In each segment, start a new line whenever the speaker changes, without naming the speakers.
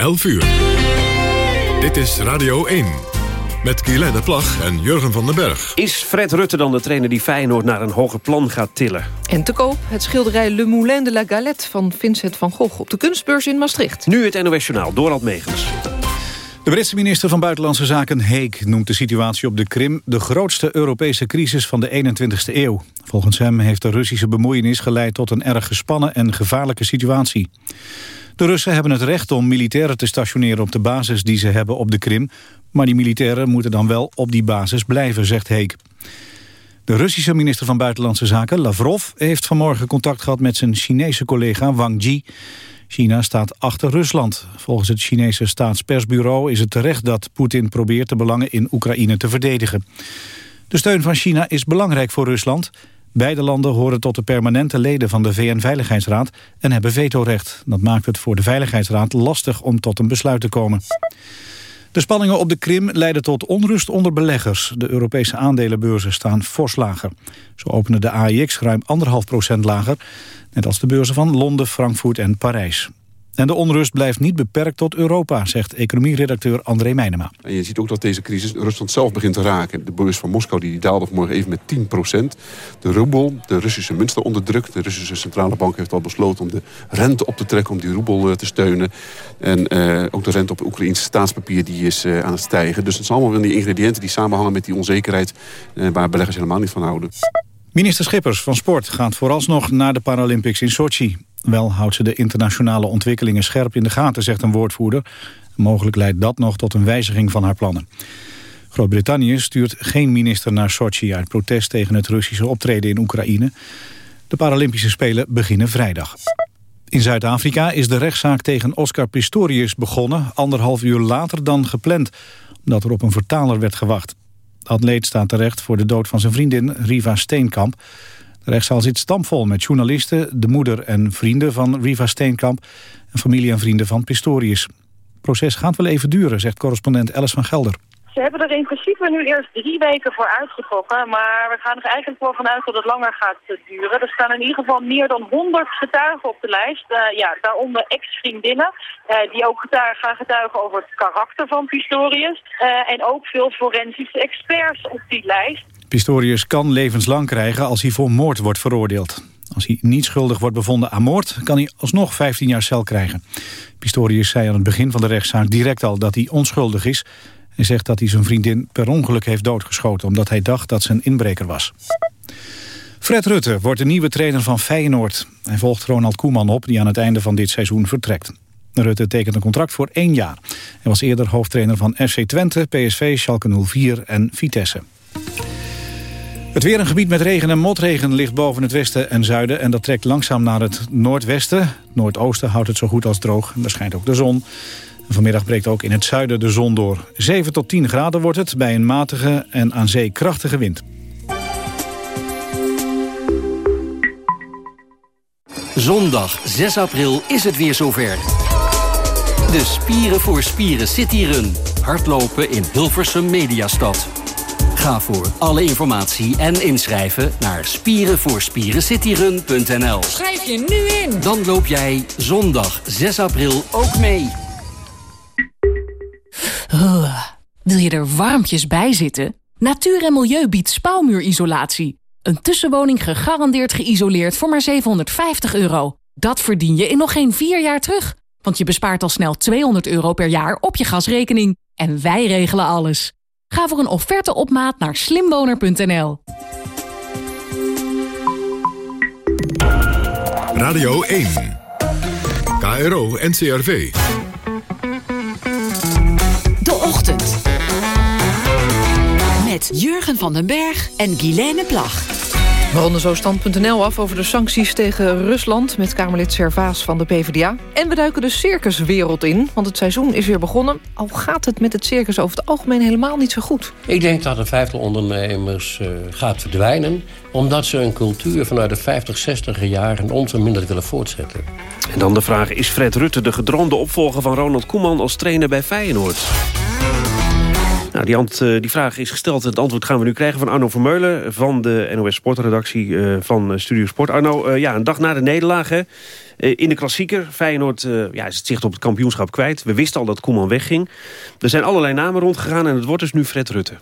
11 uur. Dit is Radio 1. Met Guylaine Plag en Jurgen van den Berg.
Is Fred Rutte dan de trainer die Feyenoord naar een hoger plan gaat tillen?
En te koop het schilderij Le Moulin de la Galette van Vincent van Gogh... op de kunstbeurs in Maastricht.
Nu het NOS Journaal, Dorald Megens.
De Britse minister van Buitenlandse Zaken Heek noemt de situatie op de Krim de grootste Europese crisis van de 21ste eeuw. Volgens hem heeft de Russische bemoeienis geleid tot een erg gespannen en gevaarlijke situatie. De Russen hebben het recht om militairen te stationeren op de basis die ze hebben op de Krim, maar die militairen moeten dan wel op die basis blijven, zegt Heek. De Russische minister van Buitenlandse Zaken, Lavrov, heeft vanmorgen contact gehad met zijn Chinese collega Wang Yi. China staat achter Rusland. Volgens het Chinese staatspersbureau is het terecht dat Poetin probeert de belangen in Oekraïne te verdedigen. De steun van China is belangrijk voor Rusland. Beide landen horen tot de permanente leden van de VN-veiligheidsraad en hebben vetorecht. Dat maakt het voor de Veiligheidsraad lastig om tot een besluit te komen. De spanningen op de Krim leiden tot onrust onder beleggers. De Europese aandelenbeurzen staan fors lager. Zo openen de AIX ruim 1,5 procent lager, net als de beurzen van Londen, Frankfurt en Parijs. En de onrust blijft niet beperkt tot Europa, zegt economieredacteur André Meijnema.
En je ziet ook dat deze crisis Rusland zelf begint te raken. De beurs van Moskou die daalde vanmorgen even met 10% De roebel, de Russische munt staat onder druk. De Russische centrale bank heeft al besloten om de rente op te trekken... om die roebel eh, te steunen. En uh, ook de rente op Oekraïnse staatspapier die is uh, aan het stijgen. Dus het zijn allemaal van die ingrediënten die samenhangen met die onzekerheid... Waar beleggers helemaal niet van houden.
Minister Schippers van Sport gaat vooralsnog naar de Paralympics in Sochi. Wel houdt ze de internationale ontwikkelingen scherp in de gaten, zegt een woordvoerder. Mogelijk leidt dat nog tot een wijziging van haar plannen. Groot-Brittannië stuurt geen minister naar Sochi uit protest tegen het Russische optreden in Oekraïne. De Paralympische Spelen beginnen vrijdag. In Zuid-Afrika is de rechtszaak tegen Oscar Pistorius begonnen... anderhalf uur later dan gepland, omdat er op een vertaler werd gewacht. Atleet staat terecht voor de dood van zijn vriendin Riva Steenkamp. De rechtszaal zit stampvol met journalisten, de moeder en vrienden van Riva Steenkamp... en familie en vrienden van Pistorius. Het proces gaat wel even duren, zegt correspondent Alice van Gelder.
Ze hebben er in principe nu eerst drie weken voor uitgetrokken, maar we gaan er eigenlijk wel vanuit dat het langer gaat duren. Er staan in ieder geval meer dan 100 getuigen op de lijst. Uh, ja, daaronder ex-vriendinnen, uh, die ook getuigen, gaan getuigen over het karakter van Pistorius. En ook veel forensische experts op die lijst.
Pistorius kan levenslang krijgen als hij voor moord wordt veroordeeld. Als hij niet schuldig wordt bevonden aan moord, kan hij alsnog 15 jaar cel krijgen. Pistorius zei aan het begin van de rechtszaak direct al dat hij onschuldig is. Hij zegt dat hij zijn vriendin per ongeluk heeft doodgeschoten... omdat hij dacht dat ze een inbreker was. Fred Rutte wordt de nieuwe trainer van Feyenoord. Hij volgt Ronald Koeman op, die aan het einde van dit seizoen vertrekt. Rutte tekent een contract voor één jaar. Hij was eerder hoofdtrainer van FC Twente, PSV, Schalke 04 en Vitesse. Het weer een gebied met regen en motregen ligt boven het westen en zuiden... en dat trekt langzaam naar het noordwesten. Noordoosten houdt het zo goed als droog en daar schijnt ook de zon. Vanmiddag breekt ook in het zuiden de zon door. 7 tot 10 graden wordt het bij een matige en aan zee krachtige wind.
Zondag 6 april is het weer zover. De Spieren voor Spieren City Run. Hardlopen in Hilversum Mediastad. Ga voor alle informatie en inschrijven naar spierenvoorspierencityrun.nl.
Schrijf je nu in.
Dan loop jij zondag 6 april ook mee.
Wil je er warmpjes bij zitten? Natuur en Milieu biedt spouwmuurisolatie. Een tussenwoning gegarandeerd geïsoleerd voor maar 750 euro. Dat verdien je in nog geen vier jaar terug. Want je bespaart al snel 200 euro per jaar op je gasrekening. En wij regelen alles. Ga voor een offerte op maat naar slimwoner.nl.
Radio 1. KRO NCRV.
Met Jurgen van den Berg en Guilaine Plag.
We ronden zo stand.nl af over de sancties tegen Rusland... met Kamerlid Servaas van de PvdA. En we duiken de circuswereld in, want het seizoen is weer begonnen. Al gaat het met het circus over het algemeen helemaal niet zo goed.
Ik denk dat de vijftal ondernemers uh, gaat verdwijnen... omdat ze een cultuur vanuit de 50, 60 jaren onverminderd willen voortzetten.
En dan de vraag, is Fred Rutte de gedroomde opvolger van Ronald Koeman... als trainer bij Feyenoord? Nou, die, ant, eh, die vraag is gesteld. Het antwoord gaan we nu krijgen van Arno Vermeulen... van de NOS Sportredactie uh, van Studio Sport. Arno, ja, een dag na de nederlaag hè, in de klassieker. Feyenoord ja, is het zicht op het kampioenschap kwijt. We wisten al dat Koeman wegging. Er zijn allerlei namen rondgegaan en het wordt dus nu Fred Rutte.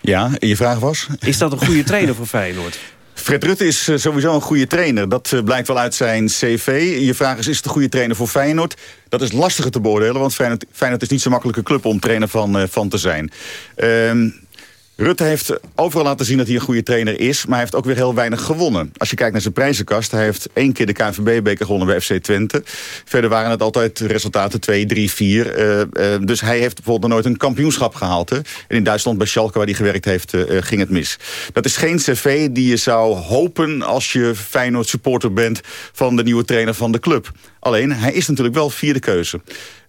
Ja, en je vraag was?
Is dat een goede trainer voor Feyenoord?
Fred Rutte is eh, sowieso een goede trainer. Dat eh, blijkt wel uit zijn cv. Je vraag is, is het een goede trainer voor Feyenoord? Dat is lastiger te beoordelen, want Feyenoord, Feyenoord is niet zo'n makkelijke club om trainer van, uh, van te zijn. Ehm Rutte heeft overal laten zien dat hij een goede trainer is... maar hij heeft ook weer heel weinig gewonnen. Als je kijkt naar zijn prijzenkast... hij heeft één keer de KNVB-beker gewonnen bij FC Twente. Verder waren het altijd resultaten 2, 3, 4. dus hij heeft bijvoorbeeld nog nooit een kampioenschap gehaald. Hè. En in Duitsland, bij Schalke, waar hij gewerkt heeft, uh, ging het mis. Dat is geen cv die je zou hopen als je Feyenoord-supporter bent... van de nieuwe trainer van de club. Alleen, hij is natuurlijk wel vierde keuze.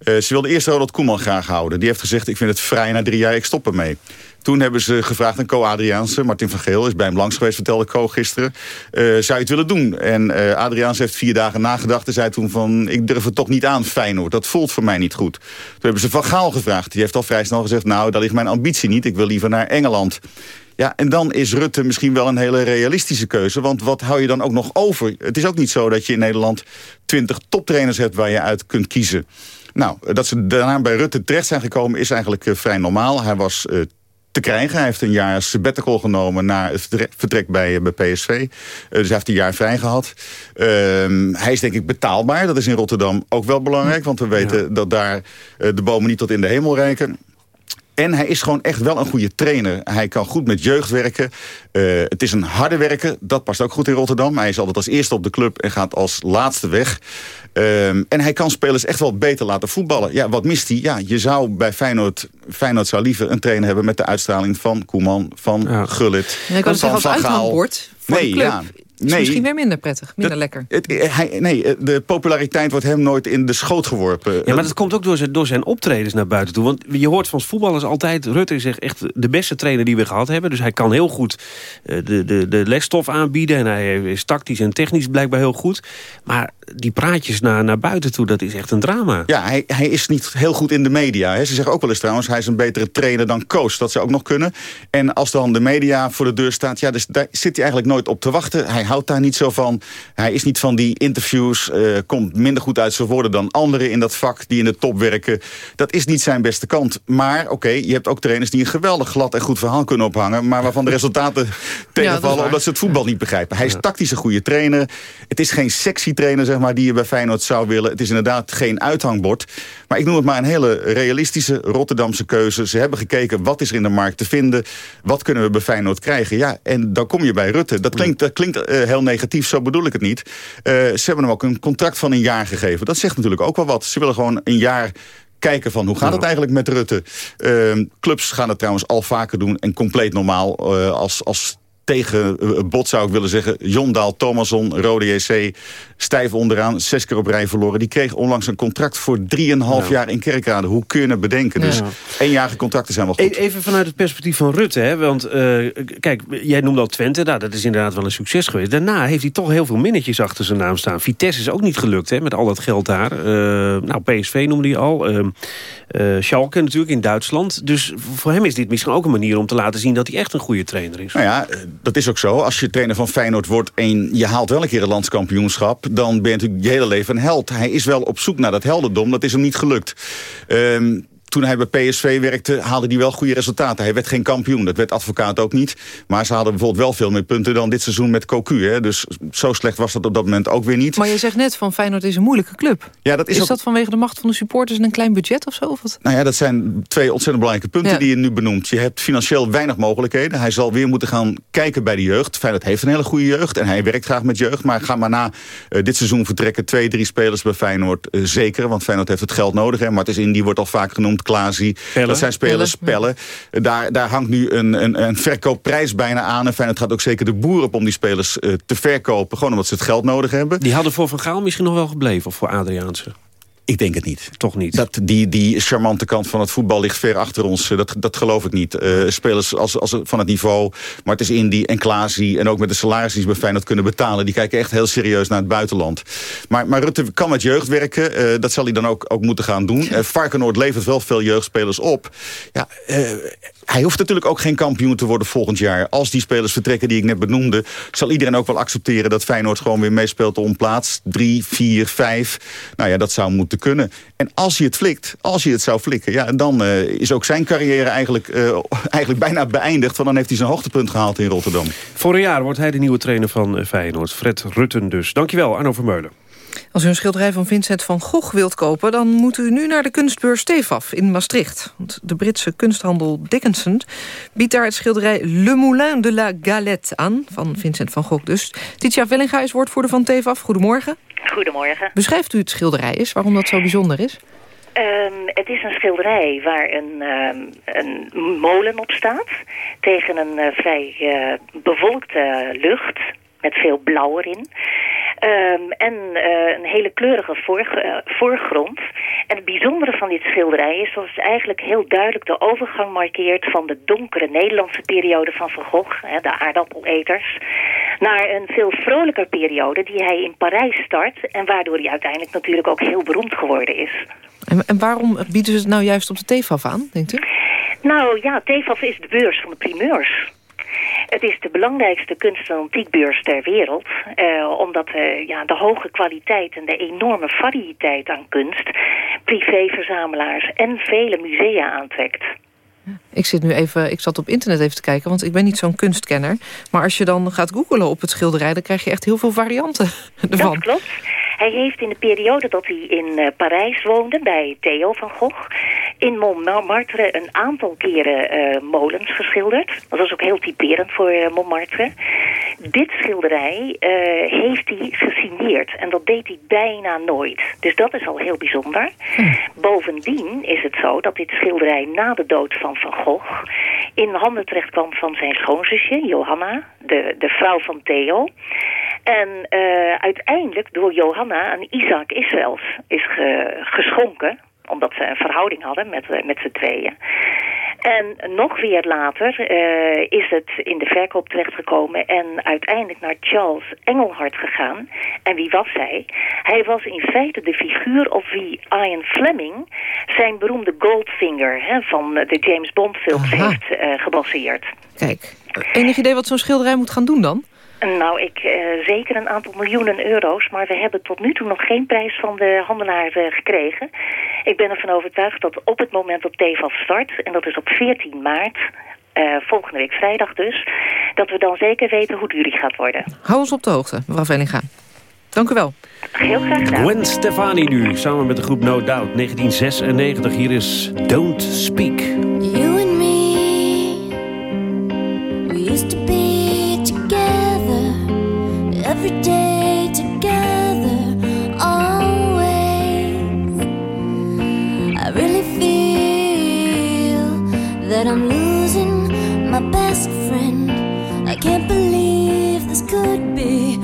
Uh, ze wilde eerst Ronald Koeman graag houden. Die heeft gezegd, ik vind het vrij na drie jaar, ik stop ermee. Toen hebben ze gevraagd aan Co Adriaanse. Martin van Geel is bij hem langs geweest, vertelde Co gisteren. Uh, zou je het willen doen? En uh, Adriaanse heeft vier dagen nagedacht en zei toen van... ik durf het toch niet aan, Feyenoord. Dat voelt voor mij niet goed. Toen hebben ze Van Gaal gevraagd. Die heeft al vrij snel gezegd... nou, daar ligt mijn ambitie niet. Ik wil liever naar Engeland. Ja, en dan is Rutte misschien wel een hele realistische keuze. Want wat hou je dan ook nog over? Het is ook niet zo dat je in Nederland twintig toptrainers hebt... waar je uit kunt kiezen. Nou, dat ze daarna bij Rutte terecht zijn gekomen is eigenlijk uh, vrij normaal. Hij was uh, te krijgen. Hij heeft een jaar sabbatical genomen na het vertrek bij, eh, bij PSV. Uh, dus hij heeft een jaar vrij gehad. Uh, hij is denk ik betaalbaar. Dat is in Rotterdam ook wel belangrijk. Want we weten ja. dat daar de bomen niet tot in de hemel reiken. En hij is gewoon echt wel een goede trainer. Hij kan goed met jeugd werken. Uh, het is een harde werker. Dat past ook goed in Rotterdam. Hij is altijd als eerste op de club en gaat als laatste weg. Um, en hij kan spelers echt wel beter laten voetballen. Ja, wat mist hij? Ja, je zou bij Feyenoord... Feyenoord zou liever een trainer hebben met de uitstraling van Koeman, van ja. Gullit.
Ja, ik kan zeggen als uithangbord voor
nee,
de club.
Ja.
Is misschien weer minder prettig, minder
dat,
lekker.
Het, hij, nee, de populariteit wordt hem nooit in de schoot geworpen.
Ja, maar dat komt ook door zijn, door zijn optredens naar buiten toe. Want je hoort van voetballers altijd... Rutte is echt de beste trainer die we gehad hebben. Dus hij kan heel goed de, de, de lesstof aanbieden. En hij is tactisch en technisch blijkbaar heel goed. Maar die praatjes naar, naar buiten toe, dat is echt een drama.
Ja, hij, hij is niet heel goed in de media. Hè. Ze zeggen ook wel eens trouwens, hij is een betere trainer dan coach. Dat zou ook nog kunnen. En als dan de media voor de deur staat... ja, dus daar zit hij eigenlijk nooit op te wachten. Hij houdt daar niet zo van. Hij is niet van die interviews, uh, komt minder goed uit zijn woorden dan anderen in dat vak die in de top werken. Dat is niet zijn beste kant. Maar oké, okay, je hebt ook trainers die een geweldig glad en goed verhaal kunnen ophangen, maar waarvan de resultaten tegenvallen ja, omdat ze het voetbal niet begrijpen. Hij is tactisch een goede trainer. Het is geen sexy trainer, zeg maar, die je bij Feyenoord zou willen. Het is inderdaad geen uithangbord. Maar ik noem het maar een hele realistische Rotterdamse keuze. Ze hebben gekeken, wat is er in de markt te vinden? Wat kunnen we bij Feyenoord krijgen? Ja, en dan kom je bij Rutte. Dat klinkt, dat klinkt uh, heel negatief, zo bedoel ik het niet. Uh, ze hebben hem ook een contract van een jaar gegeven. Dat zegt natuurlijk ook wel wat. Ze willen gewoon een jaar kijken van hoe gaat het eigenlijk met Rutte. Uh, clubs gaan het trouwens al vaker doen en compleet normaal uh, als, als tegen bot zou ik willen zeggen. Jondaal, Thomason, Rode JC, stijf onderaan. Zes keer op rij verloren. Die kreeg onlangs een contract voor 3,5 ja. jaar in Kerkrade. Hoe kun je het bedenken? Ja. Dus eenjarige contracten zijn wel goed.
Even vanuit het perspectief van Rutte. Hè? Want uh, kijk, jij noemde al Twente. Nou, dat is inderdaad wel een succes geweest. Daarna heeft hij toch heel veel minnetjes achter zijn naam staan. Vitesse is ook niet gelukt hè, met al dat geld daar. Uh, nou, PSV noemde hij al. Uh, Schalke natuurlijk in Duitsland. Dus voor hem is dit misschien ook een manier om te laten zien... dat hij echt een goede trainer is.
Nou ja, dat is ook zo. Als je trainer van Feyenoord wordt en je haalt wel een keer een landskampioenschap... dan ben je natuurlijk je hele leven een held. Hij is wel op zoek naar dat heldendom. Dat is hem niet gelukt. Um, toen hij bij PSV werkte, haalde hij wel goede resultaten. Hij werd geen kampioen, dat werd advocaat ook niet. Maar ze hadden bijvoorbeeld wel veel meer punten dan dit seizoen met Cocu. Hè? Dus zo slecht was dat op dat moment ook weer niet.
Maar je zegt net van Feyenoord is een moeilijke club.
Ja, dat is
is
ook...
dat vanwege de macht van de supporters en een klein budget of zo? Of wat?
Nou ja, dat zijn twee ontzettend belangrijke punten ja. die je nu benoemt. Je hebt financieel weinig mogelijkheden. Hij zal weer moeten gaan kijken bij de jeugd. Feyenoord heeft een hele goede jeugd en hij werkt graag met jeugd. Maar ga maar na uh, dit seizoen vertrekken twee, drie spelers bij Feyenoord uh, zeker. Want Feyenoord heeft het geld nodig. Hè. Martens Indy wordt al vaak genoemd, Klaasie. Dat zijn spelers, spellen. Ja. Daar, daar hangt nu een, een, een verkoopprijs bijna aan. En Feyenoord gaat ook zeker de boer op om die spelers uh, te verkopen. Gewoon omdat ze het geld nodig hebben.
Die hadden voor Van Gaal misschien nog wel gebleven, of voor Adriaanse?
Ik denk het niet.
Toch niet?
Dat, die, die charmante kant van het voetbal ligt ver achter ons. Dat, dat geloof ik niet. Uh, spelers als, als, van het niveau, Martens Indy en Klaasie... en ook met de salarissen die ze bij Feyenoord kunnen betalen... die kijken echt heel serieus naar het buitenland. Maar, maar Rutte kan met jeugd werken. Uh, dat zal hij dan ook, ook moeten gaan doen. Uh, Varkenoord levert wel veel jeugdspelers op. Ja, hij hoeft natuurlijk ook geen kampioen te worden volgend jaar. Als die spelers vertrekken die ik net benoemde... zal iedereen ook wel accepteren dat Feyenoord gewoon weer meespeelt om plaats 3, 4, 5. Nou ja, dat zou moeten kunnen. En als hij het flikt, als hij het zou flikken... Ja, dan uh, is ook zijn carrière eigenlijk, uh, eigenlijk bijna beëindigd... want dan heeft hij zijn hoogtepunt gehaald in Rotterdam.
Vorig jaar wordt hij de nieuwe trainer van Feyenoord. Fred Rutten dus. Dankjewel, Arno Vermeulen.
Als u een schilderij van Vincent van Gogh wilt kopen... dan moet u nu naar de kunstbeurs Stefaf in Maastricht. Want de Britse kunsthandel Dickinson biedt daar het schilderij... Le Moulin de la Galette aan, van Vincent van Gogh dus. Titia Vellinga is woordvoerder van Tefaf. Goedemorgen.
Goedemorgen.
Beschrijft u het schilderij eens, waarom dat zo bijzonder is?
Um, het is een schilderij waar een, um, een molen op staat... tegen een uh, vrij uh, bewolkte lucht met veel blauw erin. Um, en uh, een hele kleurige voor, uh, voorgrond. En het bijzondere van dit schilderij is dat het eigenlijk heel duidelijk de overgang markeert van de donkere Nederlandse periode van Van Gogh, hè, de aardappeleters, naar een veel vrolijker periode die hij in Parijs start en waardoor hij uiteindelijk natuurlijk ook heel beroemd geworden is.
En, en waarom bieden ze het nou juist op de TEFAF aan, denkt u?
Nou ja, TEFAF is de beurs van de primeurs. Het is de belangrijkste kunst- en antiekbeurs ter wereld. Uh, omdat uh, ja, de hoge kwaliteit en de enorme variëteit aan kunst... privéverzamelaars en vele musea aantrekt.
Ik zit nu even, ik zat op internet even te kijken, want ik ben niet zo'n kunstkenner. Maar als je dan gaat googelen op het schilderij, dan krijg je echt heel veel varianten ervan.
Dat klopt. Hij heeft in de periode dat hij in uh, Parijs woonde, bij Theo van Gogh... in Montmartre een aantal keren uh, molens geschilderd. Dat was ook heel typerend voor uh, Montmartre. Dit schilderij heeft hij gesigneerd. En dat deed hij bijna nooit. Dus dat is al heel bijzonder. Hm. Bovendien is het zo dat dit schilderij na de dood van Van Gogh... in handen terecht kwam van zijn schoonzusje, Johanna, de, de vrouw van Theo... En uh, uiteindelijk door Johanna aan Isaac Israëls is ge, geschonken. Omdat ze een verhouding hadden met, met z'n tweeën. En nog weer later uh, is het in de verkoop terechtgekomen en uiteindelijk naar Charles Engelhard gegaan. En wie was hij? Hij was in feite de figuur op wie Ian Fleming zijn beroemde Goldfinger hè, van de James Bond films Aha. heeft uh, gebaseerd.
Kijk, enig idee wat zo'n schilderij moet gaan doen dan?
Nou, ik uh, zeker een aantal miljoenen euro's. Maar we hebben tot nu toe nog geen prijs van de handelaar uh, gekregen. Ik ben ervan overtuigd dat op het moment dat TEFAF start... en dat is op 14 maart, uh, volgende week vrijdag dus... dat we dan zeker weten hoe duur die gaat worden.
Hou ons op de hoogte, mevrouw Vellinga. Dank u wel.
Heel graag gedaan.
Gwen Stefani nu, samen met de groep No Doubt. 1996, hier is Don't Speak.
That I'm losing my best friend. I can't believe this could be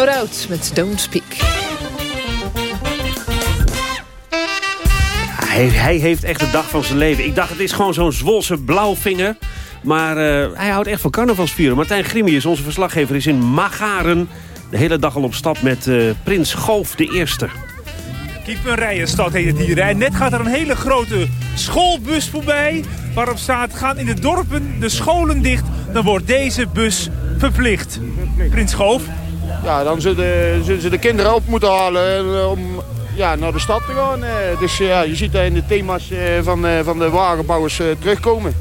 No Doubt met Don't Speak.
Hij, hij heeft echt de dag van zijn leven. Ik dacht, het is gewoon zo'n Zwolse blauwvinger. Maar uh, hij houdt echt van carnavalsvieren. Martijn Grimius, onze verslaggever, is in Magaren... de hele dag al op stap met uh, prins Goof de Eerste.
Kiepenrijenstad heet het hier. En net gaat er een hele grote schoolbus voorbij... waarop staat, gaan in de dorpen de scholen dicht... dan wordt deze bus verplicht. Prins Goof?
Ja, dan zullen, zullen ze de kinderen op moeten halen... om ja, naar de stad te gaan. Dus ja, je ziet daar in de thema's van, van de wagenbouwers terugkomen.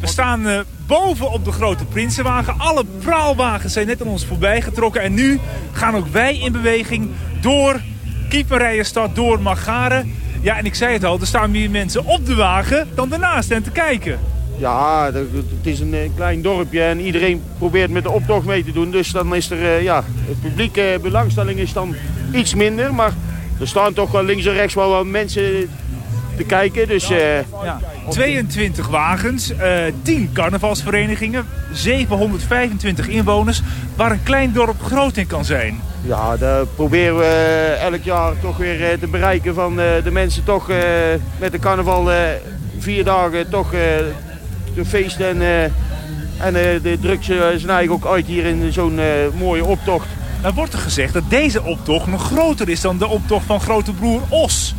We staan boven op de grote Prinsenwagen. Alle praalwagens zijn net aan ons voorbij getrokken. En nu gaan ook wij in beweging door Kieperijenstad, door Magaren. Ja, en ik zei het al, er staan meer mensen op de wagen dan daarnaast en te kijken.
Ja, het is een klein dorpje en iedereen probeert met de optocht mee te doen. Dus dan is er, uh, ja, het publieke belangstelling is dan iets minder. Maar er staan toch wel links en rechts wel wat mensen te kijken. Dus, uh,
ja. 22 wagens, uh, 10 carnavalsverenigingen, 725 inwoners, waar een klein dorp groot in kan zijn.
Ja, dat proberen we elk jaar toch weer te bereiken van de mensen toch met de carnaval vier dagen toch te feesten en, en de drugs zijn eigenlijk ook uit hier in zo'n mooie optocht.
Dan wordt er gezegd dat deze optocht nog groter is dan de optocht van grote broer Os.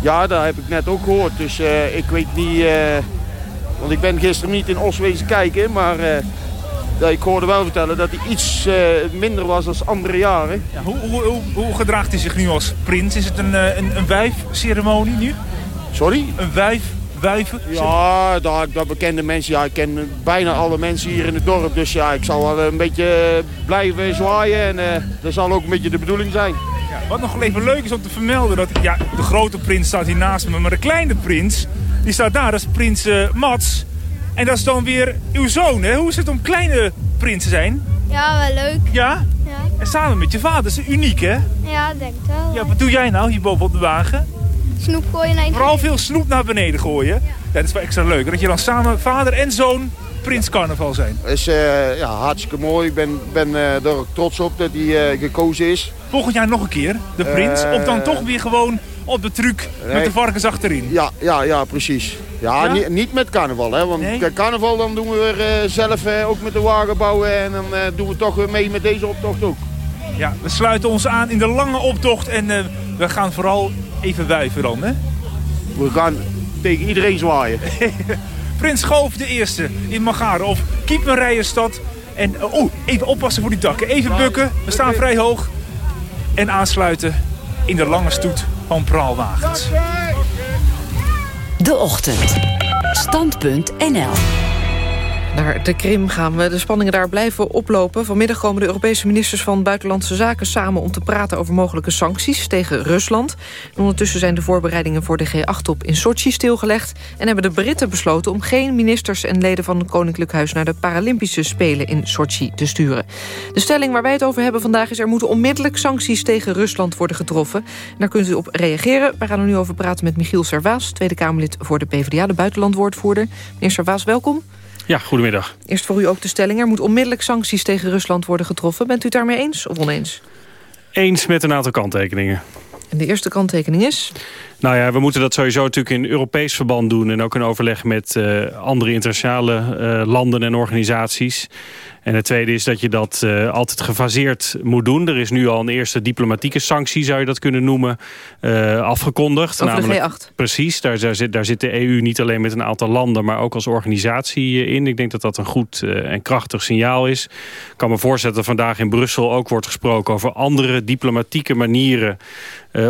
Ja, dat heb ik net ook gehoord. Dus uh, ik weet niet... Uh, want ik ben gisteren niet in Os wezen kijken. Maar uh, ik hoorde wel vertellen dat hij iets minder was dan andere jaren.
Ja, hoe, hoe, hoe, hoe, gedraagt hij zich nu als prins? Is het een, een, een wijfceremonie nu?
Sorry?
Een wijf wuiven?
Ja, dat, dat bekende mensen. Ja, ik ken bijna alle mensen hier in het dorp. Dus ja, ik zal wel een beetje blijven zwaaien. En uh, dat zal ook een beetje de bedoeling zijn.
Ja, wat nog even leuk is om te vermelden. Dat, ja, de grote prins staat hier naast me. Maar de kleine prins, die staat daar. Dat is prins uh, Mats. En dat is dan weer uw zoon, hè? Hoe is het om kleine prins te zijn?
Ja, wel leuk.
Ja?
Ja.
En samen met je vader. Dat is uniek, hè?
Ja, denk ik wel.
Ja, wat doe jij nou hier boven op de wagen?
Snoep gooien naar
Vooral veel snoep naar beneden gooien. Ja. ja. dat is wel extra leuk. Dat je dan samen vader en zoon prins carnaval zijn.
Dat is uh, ja, hartstikke mooi. Ik ben, ben uh, er ook trots op dat hij uh, gekozen is.
Volgend jaar nog een keer, de prins. of dan toch weer gewoon op de truc nee. met de varkens achterin.
Ja, ja, ja precies. Ja, ja? Niet, niet met carnaval. Hè, want nee? carnaval dan doen we weer zelf ook met de wagen bouwen. En dan doen we toch weer mee met deze optocht ook.
Ja, we sluiten ons aan in de lange optocht. En we gaan vooral even wuiven dan, hè?
We gaan tegen iedereen zwaaien.
Prins Goof de Eerste in Magaren of Kiepenrijenstad. En oh, even oppassen voor die takken. Even bukken, we staan vrij hoog. En aansluiten in de lange stoet van praalwagens.
De Ochtend. Stand.nl
naar de Krim gaan we. De spanningen daar blijven oplopen. Vanmiddag komen de Europese ministers van Buitenlandse Zaken samen... om te praten over mogelijke sancties tegen Rusland. En ondertussen zijn de voorbereidingen voor de G8-top in Sochi stilgelegd... en hebben de Britten besloten om geen ministers en leden van het Koninklijk Huis... naar de Paralympische Spelen in Sochi te sturen. De stelling waar wij het over hebben vandaag is... er moeten onmiddellijk sancties tegen Rusland worden getroffen. En daar kunt u op reageren. We gaan er nu over praten met Michiel Servaas... Tweede Kamerlid voor de PvdA, de buitenlandwoordvoerder. Meneer Servaas, welkom.
Ja, goedemiddag.
Eerst voor u ook de stelling. Er moet onmiddellijk sancties tegen Rusland worden getroffen. Bent u het daarmee eens of oneens?
Eens met een aantal kanttekeningen.
En de eerste kanttekening is?
Nou ja, we moeten dat sowieso natuurlijk in Europees verband doen... en ook in overleg met uh, andere internationale uh, landen en organisaties. En het tweede is dat je dat uh, altijd gefaseerd moet doen. Er is nu al een eerste diplomatieke sanctie, zou je dat kunnen noemen, afgekondigd.
Over Namelijk, de G8.
Precies, daar, daar, zit, daar zit de EU niet alleen met een aantal landen, maar ook als organisatie in. Ik denk dat dat een goed en krachtig signaal is. Ik kan me voorstellen dat vandaag in Brussel ook wordt gesproken over andere diplomatieke manieren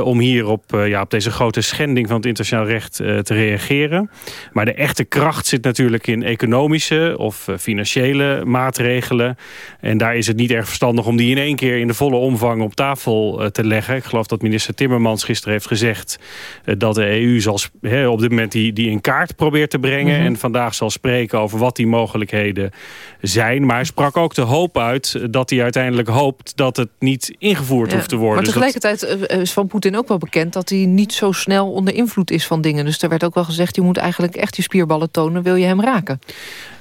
om hier op, ja, op deze grote schending van het internationaal recht uh, te reageren. Maar de echte kracht zit natuurlijk in economische of financiële maatregelen. En daar is het niet erg verstandig om die in één keer in de volle omvang op tafel te leggen. Ik geloof dat minister Timmermans gisteren heeft gezegd dat de EU zal he, op dit moment die, die in kaart probeert te brengen. Mm -hmm. En vandaag zal spreken over wat die mogelijkheden zijn. Maar hij sprak ook de hoop uit dat hij uiteindelijk hoopt dat het niet ingevoerd
ja,
hoeft te worden.
Maar tegelijkertijd dus dat... is van Poetin ook wel bekend dat hij niet zo snel onder invloed is van dingen. Dus er werd ook wel gezegd, je moet eigenlijk echt je spierballen tonen, wil je hem raken.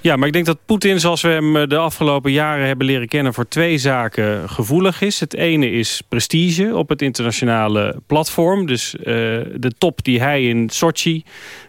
Ja, maar ik denk dat Poetin, zoals we hem eh, de afgelopen jaren hebben leren kennen... voor twee zaken gevoelig is. Het ene is prestige op het internationale platform. Dus uh, de top die hij in Sochi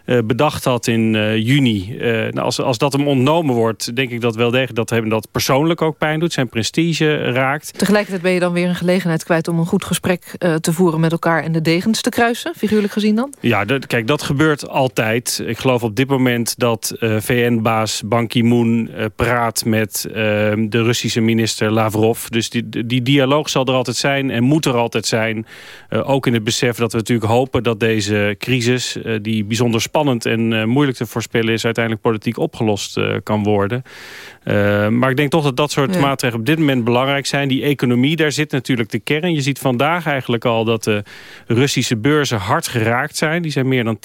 uh, bedacht had in juni. nou, als, als dat hem ontnomen wordt, denk ik dat wel degelijk... dat hem dat persoonlijk ook pijn doet, zijn prestige raakt.
Tegelijkertijd ben je dan weer een gelegenheid kwijt... om een goed gesprek te voeren met elkaar en de degens te kruisen, figuurlijk gezien dan?
Ja, kijk, dat gebeurt altijd. Ik geloof op dit moment dat VN-baas Ban Ki-moon uh, praat met uh, de Russische minister Lavrov. Dus die, die dialoog zal er altijd zijn en moet er altijd zijn. Uh, ook in het besef dat we natuurlijk hopen dat deze crisis... die bijzonder spannend en moeilijk te voorspellen is... uiteindelijk politiek opgelost kan worden. Maar ik denk toch dat dat soort ja. maatregelen op dit moment belangrijk zijn. Die economie, daar zit natuurlijk de kern. Je ziet vandaag eigenlijk al dat de Russische beurzen hard geraakt zijn. Die zijn meer dan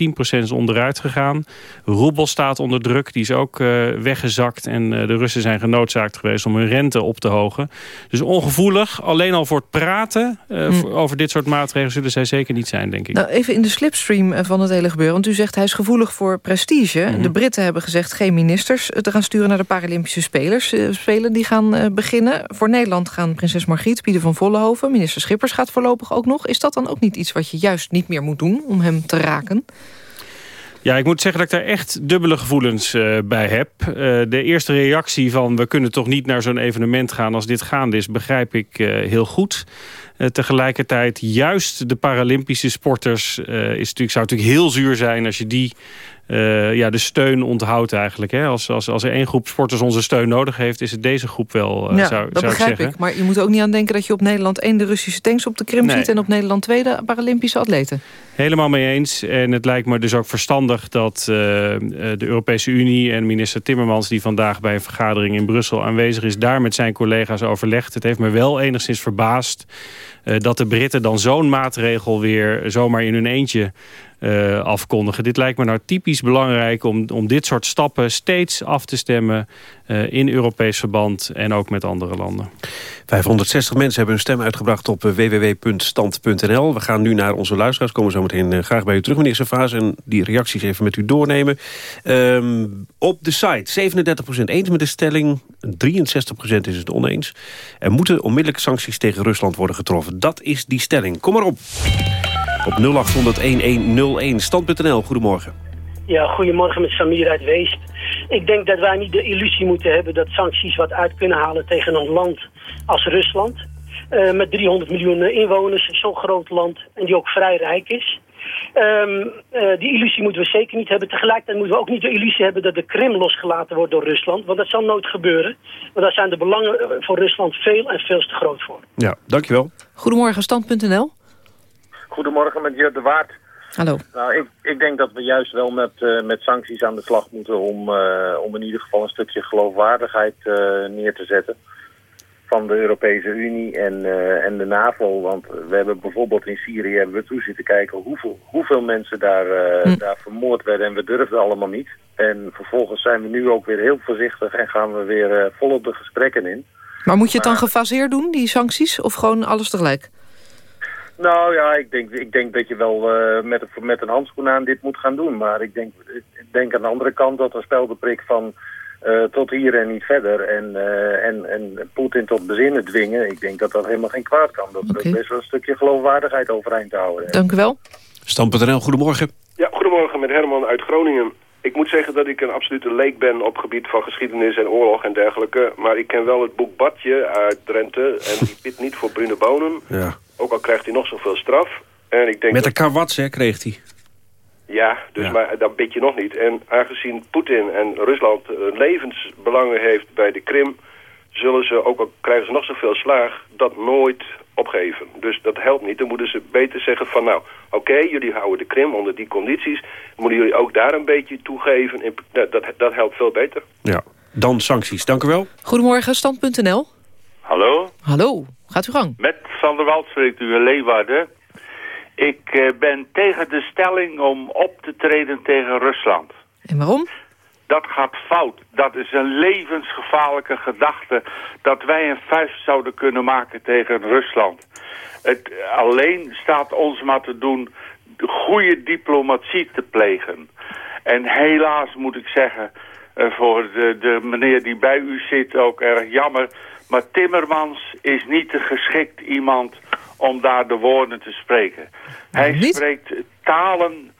10% onderuit gegaan. Roebel staat onder druk, die is ook uh, weggezakt. En uh, de Russen zijn genoodzaakt geweest om hun rente op te hogen. Dus ongevoelig, alleen al voor het praten hm. over dit soort maatregelen... zullen zij zeker niet zijn, denk ik.
Nou, even in de slipstream van het hele gebeuren. Want u zegt hij is gevoelig voor prestige. Hm. De Britten hebben gezegd geen ministers te gaan sturen naar de Paralympische spelers, spelen die gaan beginnen. Voor Nederland gaan prinses Margriet, Pieter van Vollenhoven... minister Schippers gaat voorlopig ook nog. Is dat dan ook niet iets wat je juist niet meer moet doen om hem te raken?
Ja, ik moet zeggen dat ik daar echt dubbele gevoelens uh, bij heb. Uh, de eerste reactie van we kunnen toch niet naar zo'n evenement gaan als dit gaande is, begrijp ik uh, heel goed. tegelijkertijd juist de Paralympische sporters is natuurlijk, zou natuurlijk heel zuur zijn als je die uh, ja, de steun onthoudt eigenlijk. Hè? Als, als, als er één groep sporters onze steun nodig heeft... is het deze groep wel, uh,
ja,
zou,
dat
zou
begrijp
ik.
Maar je moet ook niet aan denken dat je op Nederland... één de Russische tanks op de Krim nee. ziet... en op Nederland twee de Paralympische atleten.
Helemaal mee eens. En het lijkt me dus ook verstandig dat uh, de Europese Unie... en minister Timmermans, die vandaag bij een vergadering in Brussel aanwezig is... daar met zijn collega's overlegt. Het heeft me wel enigszins verbaasd... dat de Britten dan zo'n maatregel weer zomaar in hun eentje uh, afkondigen. Dit lijkt me nou typisch belangrijk om, om dit soort stappen steeds af te stemmen uh, in Europees verband en ook met andere landen.
560 mensen hebben hun stem uitgebracht op eh, www.stand.nl. We gaan nu naar onze luisteraars. Komen zo meteen graag bij u terug, meneer Servaas. En die reacties even met u doornemen. Um, op de site 37% eens met de stelling. 63% is het oneens. Er moeten onmiddellijk sancties tegen Rusland worden getroffen. Dat is die stelling. Kom maar op. Op 0800-1101. Stand.nl, goedemorgen.
Ja, goedemorgen met Samir uit Weest. Ik denk dat wij niet de illusie moeten hebben dat sancties wat uit kunnen halen tegen een land als Rusland. Uh, met 300 miljoen inwoners, zo'n groot land en die ook vrij rijk is. Um, uh, die illusie moeten we zeker niet hebben. Tegelijkertijd moeten we ook niet de illusie hebben dat de Krim losgelaten wordt door Rusland. Want dat zal nooit gebeuren. Want daar zijn de belangen voor Rusland veel en veel te groot voor.
Ja, dankjewel.
Goedemorgen, stand.nl.
Goedemorgen met Jurt de Waard.
Hallo.
Nou, ik, ik denk dat we juist wel met, uh, met sancties aan de slag moeten om, uh, om in ieder geval een stukje geloofwaardigheid uh, neer te zetten van de Europese Unie en, en de NAVO. Want we hebben bijvoorbeeld in Syrië hebben we toe zitten kijken hoeveel, hoeveel mensen daar, hm. daar vermoord werden en we durfden allemaal niet. En vervolgens zijn we nu ook weer heel voorzichtig en gaan we weer volop de gesprekken in.
Maar moet je het dan gefaseerd doen, die sancties, of gewoon alles tegelijk?
Nou ja, ik denk, ik denk dat je wel uh, met, met een handschoen aan dit moet gaan doen. Maar ik denk, ik denk aan de andere kant dat een spel de prik van uh, tot hier en niet verder. En, uh, en, en Poetin tot bezinnen dwingen. Ik denk dat dat helemaal geen kwaad kan. Dat okay. best wel een stukje geloofwaardigheid overeind houden.
Dank u wel.
Stam.nl, goedemorgen.
Ja, goedemorgen met Herman uit Groningen. Ik moet zeggen dat ik een absolute leek ben op gebied van geschiedenis en oorlog en dergelijke. Maar ik ken wel het boek Badje uit Drenthe. En die bidt niet voor brune bonen.
Ja.
Ook al krijgt hij nog zoveel straf. En ik denk
Met een karwats, hè, kreeg hij.
Ja, dus ja. maar dat bid je nog niet. En aangezien Poetin en Rusland levensbelangen heeft bij de Krim... zullen ze, ook al krijgen ze nog zoveel slaag, dat nooit opgeven. Dus dat helpt niet. Dan moeten ze beter zeggen van nou, oké, okay, jullie houden de Krim onder die condities. Moeten jullie ook daar een beetje toegeven. Dat, dat, dat helpt veel beter.
Ja, dan sancties. Dank u wel.
Goedemorgen, stand.nl.
Hallo.
Hallo, gaat u gang.
Met Sander Wald spreekt u in Leeuwarden. Ik uh, ben tegen de stelling om op te treden tegen Rusland.
En waarom?
Dat gaat fout. Dat is een levensgevaarlijke gedachte dat wij een vuist zouden kunnen maken tegen Rusland. Het alleen staat ons maar te doen goede diplomatie te plegen. En helaas moet ik zeggen, eh, voor de, de meneer die bij u zit ook erg jammer. Maar Timmermans is niet de geschikt iemand om daar de woorden te spreken. Hij spreekt talen,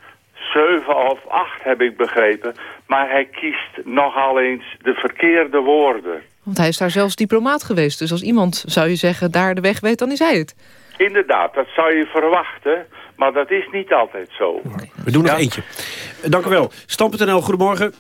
zeven of acht heb ik begrepen. Maar hij kiest nogal eens de verkeerde woorden.
Want hij is daar zelfs diplomaat geweest. Dus als iemand, zou je zeggen, daar de weg weet, dan is hij het.
Inderdaad, dat zou je verwachten. Maar dat is niet altijd zo.
We doen nog eentje. Dank u wel. Stam.nl, goedemorgen.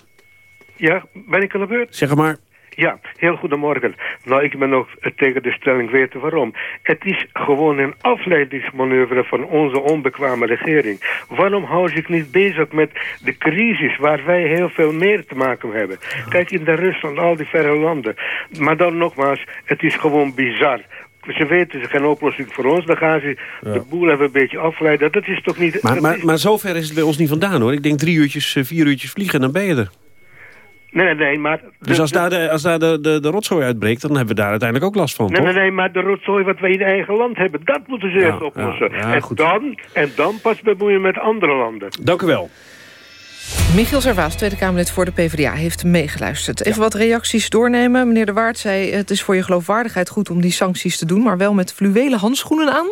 Ja, ben ik aan de beurt?
Zeg maar.
Ja, heel goedemorgen. Nou, ik ben nog tegen de stelling weten waarom. Het is gewoon een afleidingsmanoeuvre van onze onbekwame regering. Waarom hou zich niet bezig met de crisis waar wij heel veel meer te maken hebben? Kijk in de Rusland, al die verre landen. Maar dan nogmaals, het is gewoon bizar ze weten ze geen oplossing voor ons. Dan gaan ze de boel even een beetje afleiden. Dat is toch niet...
Maar, maar, maar zover is het bij ons niet vandaan hoor. Ik denk drie uurtjes, eh, vier uurtjes vliegen en dan ben je er.
Nee, nee, nee, maar...
Dus als daar, de, als daar de, de, de rotzooi uitbreekt, dan hebben we daar uiteindelijk ook last van,
Nee,
toch?
nee, nee, maar de rotzooi wat wij in eigen land hebben, dat moeten ze eerst oplossen.
ja, ja,
en,
goed.
dan, en dan pas bemoeien met andere landen.
Dank u wel.
Michiel Servaas, Tweede Kamerlid voor de PvdA, heeft meegeluisterd. Even wat reacties doornemen. Meneer De Waard zei, het is voor je geloofwaardigheid goed om die sancties te doen... maar wel met fluwelen handschoenen aan.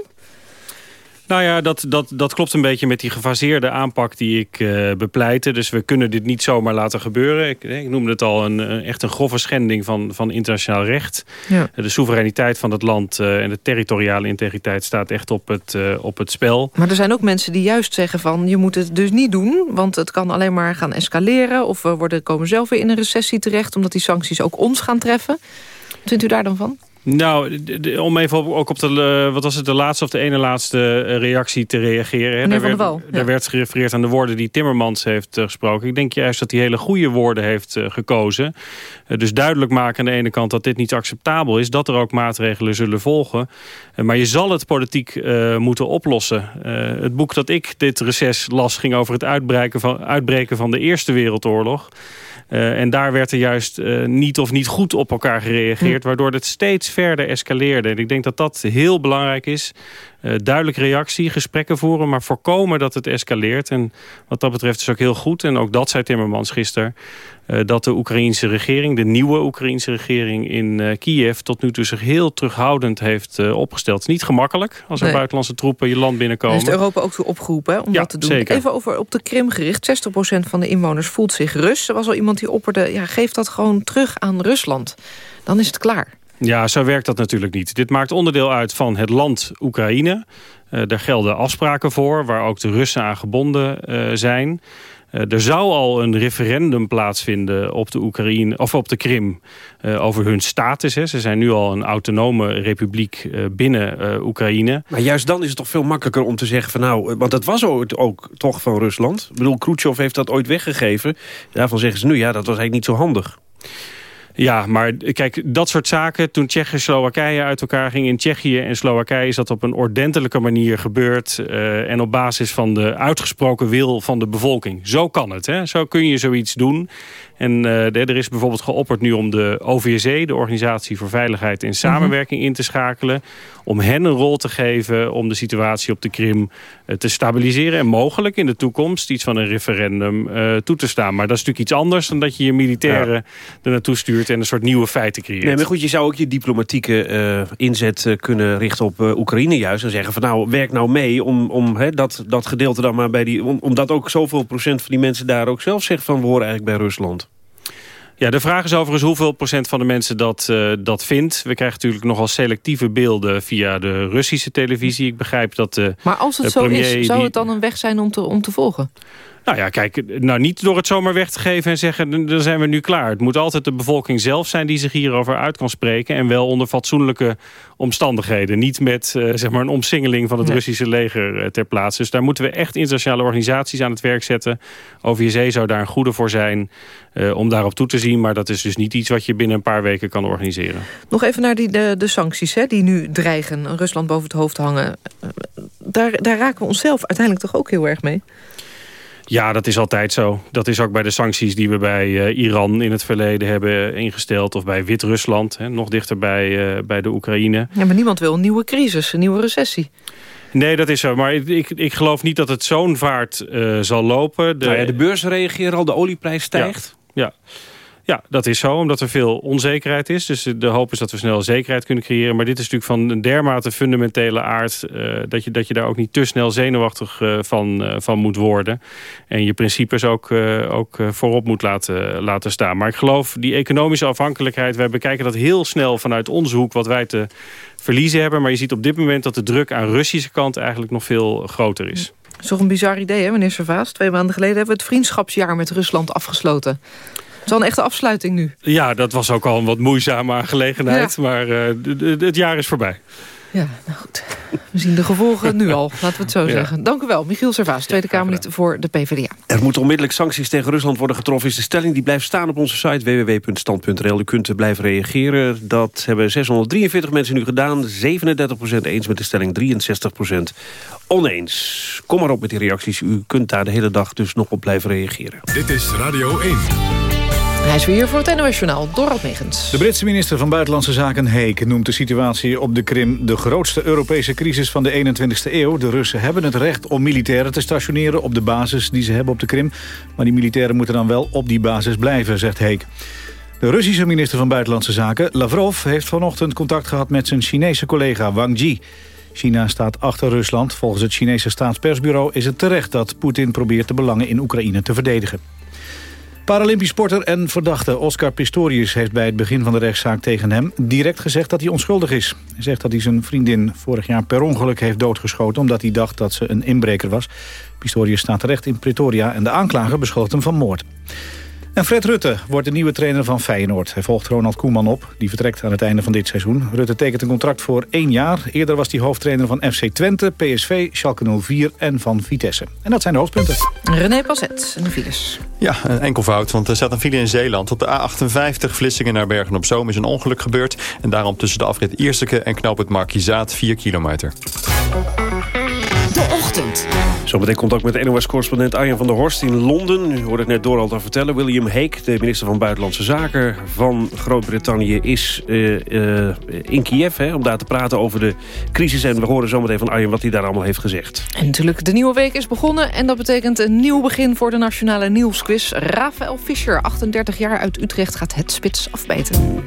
Nou ja, dat, dat, dat klopt een beetje met die gefaseerde aanpak die ik eh, bepleitte. Dus we kunnen dit niet zomaar laten gebeuren. Ik, ik noemde het al een, een- echt een grove schending van, van internationaal recht.
Ja.
De soevereiniteit van het land eh, en de territoriale integriteit staat echt op het, eh, op het spel.
Maar er zijn ook mensen die juist zeggen van... je moet het dus niet doen, want het kan alleen maar gaan escaleren... of we worden, komen zelf weer in een recessie terecht... omdat die sancties ook ons gaan treffen. Wat vindt u daar dan van?
Nou, om even op, ook op de, wat was het, de laatste of de ene laatste eh, reactie te reageren. hè.
Meneer
Daar
Van der
werd,
Wal,
daar
ja.
werd gerefereerd aan de woorden die Timmermans heeft eh, gesproken. Ik denk juist dat hij hele goede woorden heeft eh, gekozen. Dus duidelijk maken aan de ene kant dat dit niet acceptabel is. Dat er ook maatregelen zullen volgen. Maar je zal het politiek moeten oplossen. Het boek dat ik dit reces las ging over het uitbreken van, uitbreken van de Eerste Wereldoorlog. Eh, en daar werd er juist eh, niet of niet goed op elkaar gereageerd... waardoor het steeds verder escaleerde. En ik denk dat dat heel belangrijk is. Eh, duidelijke reactie, gesprekken voeren... maar voorkomen dat het escaleert. En wat dat betreft is ook heel goed, en ook dat zei Timmermans gisteren... eh, dat de Oekraïense regering, de nieuwe Oekraïense regering in eh, Kiev... tot nu toe zich heel terughoudend heeft eh, opgesteld. Het is niet gemakkelijk als er
Nee.
buitenlandse troepen je land binnenkomen.
heeft Europa ook toe opgeroepen hè, om
Ja,
dat te doen.
zeker.
Even over op de Krim gericht. 60% van de inwoners voelt zich Rus. Er was al iemand die opperde, ja, geef dat gewoon terug aan Rusland. Dan is het klaar.
Ja, zo werkt dat natuurlijk niet. Dit maakt onderdeel uit van het land Oekraïne. Eh, daar gelden afspraken voor, waar ook de Russen aan gebonden zijn. Eh, er zou al een referendum plaatsvinden op de, Oekraïne, of op de Krim eh, over hun status. Hè. Ze zijn nu al een autonome republiek eh, binnen Oekraïne.
Maar juist dan is het toch veel makkelijker om te zeggen van nou... want dat was ooit ook toch van Rusland. Ik bedoel, Khrushchev heeft dat ooit weggegeven. Daarvan zeggen ze nu, ja, dat was eigenlijk niet zo handig.
Ja, maar kijk, dat soort zaken... toen Tsjechië en Slowakije uit elkaar gingen in Tsjechië en Slowakije... is dat op een ordentelijke manier gebeurd... eh, en op basis van de uitgesproken wil van de bevolking. Zo kan het, hè? zo kun je zoiets doen. En eh, er is bijvoorbeeld geopperd nu om de OVSE... de Organisatie voor Veiligheid en Samenwerking in te schakelen... om hen een rol te geven om de situatie op de Krim eh, te stabiliseren... en mogelijk in de toekomst iets van een referendum eh, toe te staan. Maar dat is natuurlijk iets anders dan dat je je militairen er naartoe stuurt... en een soort nieuwe feiten creëert.
Nee, maar goed, je zou ook je diplomatieke inzet kunnen richten op Oekraïne juist. En zeggen van nou, werk nou mee om, om dat, dat gedeelte dan maar bij die... Om, omdat ook zoveel procent van die mensen daar ook zelf zegt van we horen eigenlijk bij Rusland.
Ja, de vraag is overigens hoeveel procent van de mensen dat, eh, dat vindt. We krijgen natuurlijk nogal selectieve beelden via de Russische televisie. Ik begrijp dat de
Maar als het zo is, zou
die-
het dan een weg zijn om te, om te volgen?
Nou ja, kijk, nou niet door het zomaar weg te geven en zeggen... "Dan- zijn we nu klaar. Het moet altijd de bevolking zelf zijn die zich hierover uit kan spreken... en wel onder fatsoenlijke omstandigheden. Niet met eh, zeg maar een omsingeling van het
Nee.
Russische leger eh, ter plaatse. Dus daar moeten we echt internationale organisaties aan het werk zetten. OVSE zou daar een goede voor zijn eh, om daarop toe te zien. Maar dat is dus niet iets wat je binnen een paar weken kan organiseren.
Nog even naar die, de, de sancties hè, die nu dreigen Rusland boven het hoofd hangen. Daar, daar raken we onszelf uiteindelijk toch ook heel erg mee?
Ja, dat is altijd zo. Dat is ook bij de sancties die we bij eh, Iran in het verleden hebben ingesteld. Of bij Wit-Rusland, hè, nog dichter bij, eh, bij de Oekraïne.
Ja, maar niemand wil een nieuwe crisis, een nieuwe recessie.
Nee, dat is zo. Maar ik, ik, ik geloof niet dat het zo'n vaart eh, zal lopen. De,
Nou ja, de beurs reageren al, de olieprijs stijgt.
Ja. Ja, dat is zo, omdat er veel onzekerheid is. Dus de hoop is dat we snel zekerheid kunnen creëren. Maar dit is natuurlijk van een dermate fundamentele aard... Uh, dat, je, dat je daar ook niet te snel zenuwachtig uh, van, uh, van moet worden. En je principes ook, ook voorop moet laten, laten staan. Maar ik geloof, die economische afhankelijkheid... wij bekijken dat heel snel vanuit onze hoek wat wij te verliezen hebben. Maar je ziet op dit moment dat de druk aan Russische kant... eigenlijk nog veel groter is.
Dat is toch een bizar idee, hè, meneer Servaas? Twee maanden geleden hebben we het vriendschapsjaar met Rusland afgesloten. Het is wel een echte afsluiting nu.
Ja, dat was ook al een wat moeizame aangelegenheid. Ja. Maar uh, het jaar is voorbij.
Ja, nou goed. We zien de gevolgen nu al, laten we het zo ja. zeggen. Dank u wel, Michiel Servaas, Tweede ja, Kamerlid voor de PvdA.
Er moeten onmiddellijk sancties tegen Rusland worden getroffen... is de stelling die blijft staan op onze site www.stand.nl. U kunt blijven reageren. Dat hebben 643 mensen nu gedaan. 37% eens met de stelling, 63% oneens. Kom maar op met die reacties. U kunt daar de hele dag dus nog op blijven reageren.
Dit is Radio 1.
Hij is weer hier voor het NOS-journaal, Dorot Megens.
De Britse minister van Buitenlandse Zaken Heek noemt de situatie op de Krim... de grootste Europese crisis van de 21ste eeuw. De Russen hebben het recht om militairen te stationeren op de basis die ze hebben op de Krim. Maar die militairen moeten dan wel op die basis blijven, zegt Heek. De Russische minister van Buitenlandse Zaken, Lavrov... heeft vanochtend contact gehad met zijn Chinese collega Wang Yi. China staat achter Rusland. Volgens het Chinese staatspersbureau is het terecht dat Poetin probeert de belangen in Oekraïne te verdedigen. Paralympisch sporter en verdachte Oscar Pistorius heeft bij het begin van de rechtszaak tegen hem direct gezegd dat hij onschuldig is. Hij zegt dat hij zijn vriendin vorig jaar per ongeluk heeft doodgeschoten omdat hij dacht dat ze een inbreker was. Pistorius staat terecht in Pretoria en de aanklager beschuldigt hem van moord. En Fred Rutte wordt de nieuwe trainer van Feyenoord. Hij volgt Ronald Koeman op. Die vertrekt aan het einde van dit seizoen. Rutte tekent een contract voor één jaar. Eerder was hij hoofdtrainer van FC Twente, PSV, Schalke 04 en van Vitesse. En dat zijn de hoofdpunten.
René Passet en de files.
Ja, een enkelvoud, want er staat een file in Zeeland. Op de A58 Vlissingen naar Bergen-op-Zoom is een ongeluk gebeurd. En daarom tussen de afrit Ierseke en knoop het Markizaat 4 kilometer.
Zometeen contact met NOS-correspondent Arjen van der Horst in Londen. U hoorde het net door al te vertellen. William Hague, de minister van Buitenlandse Zaken van Groot-Brittannië... is uh, uh, in Kiev hè, om daar te praten over de crisis. En we horen zometeen van Arjen wat hij daar allemaal heeft gezegd.
En natuurlijk, de nieuwe week is begonnen. En dat betekent een nieuw begin voor de Nationale Nieuwsquiz. Rafael Fischer, 38 jaar uit Utrecht, gaat het spits afbijten.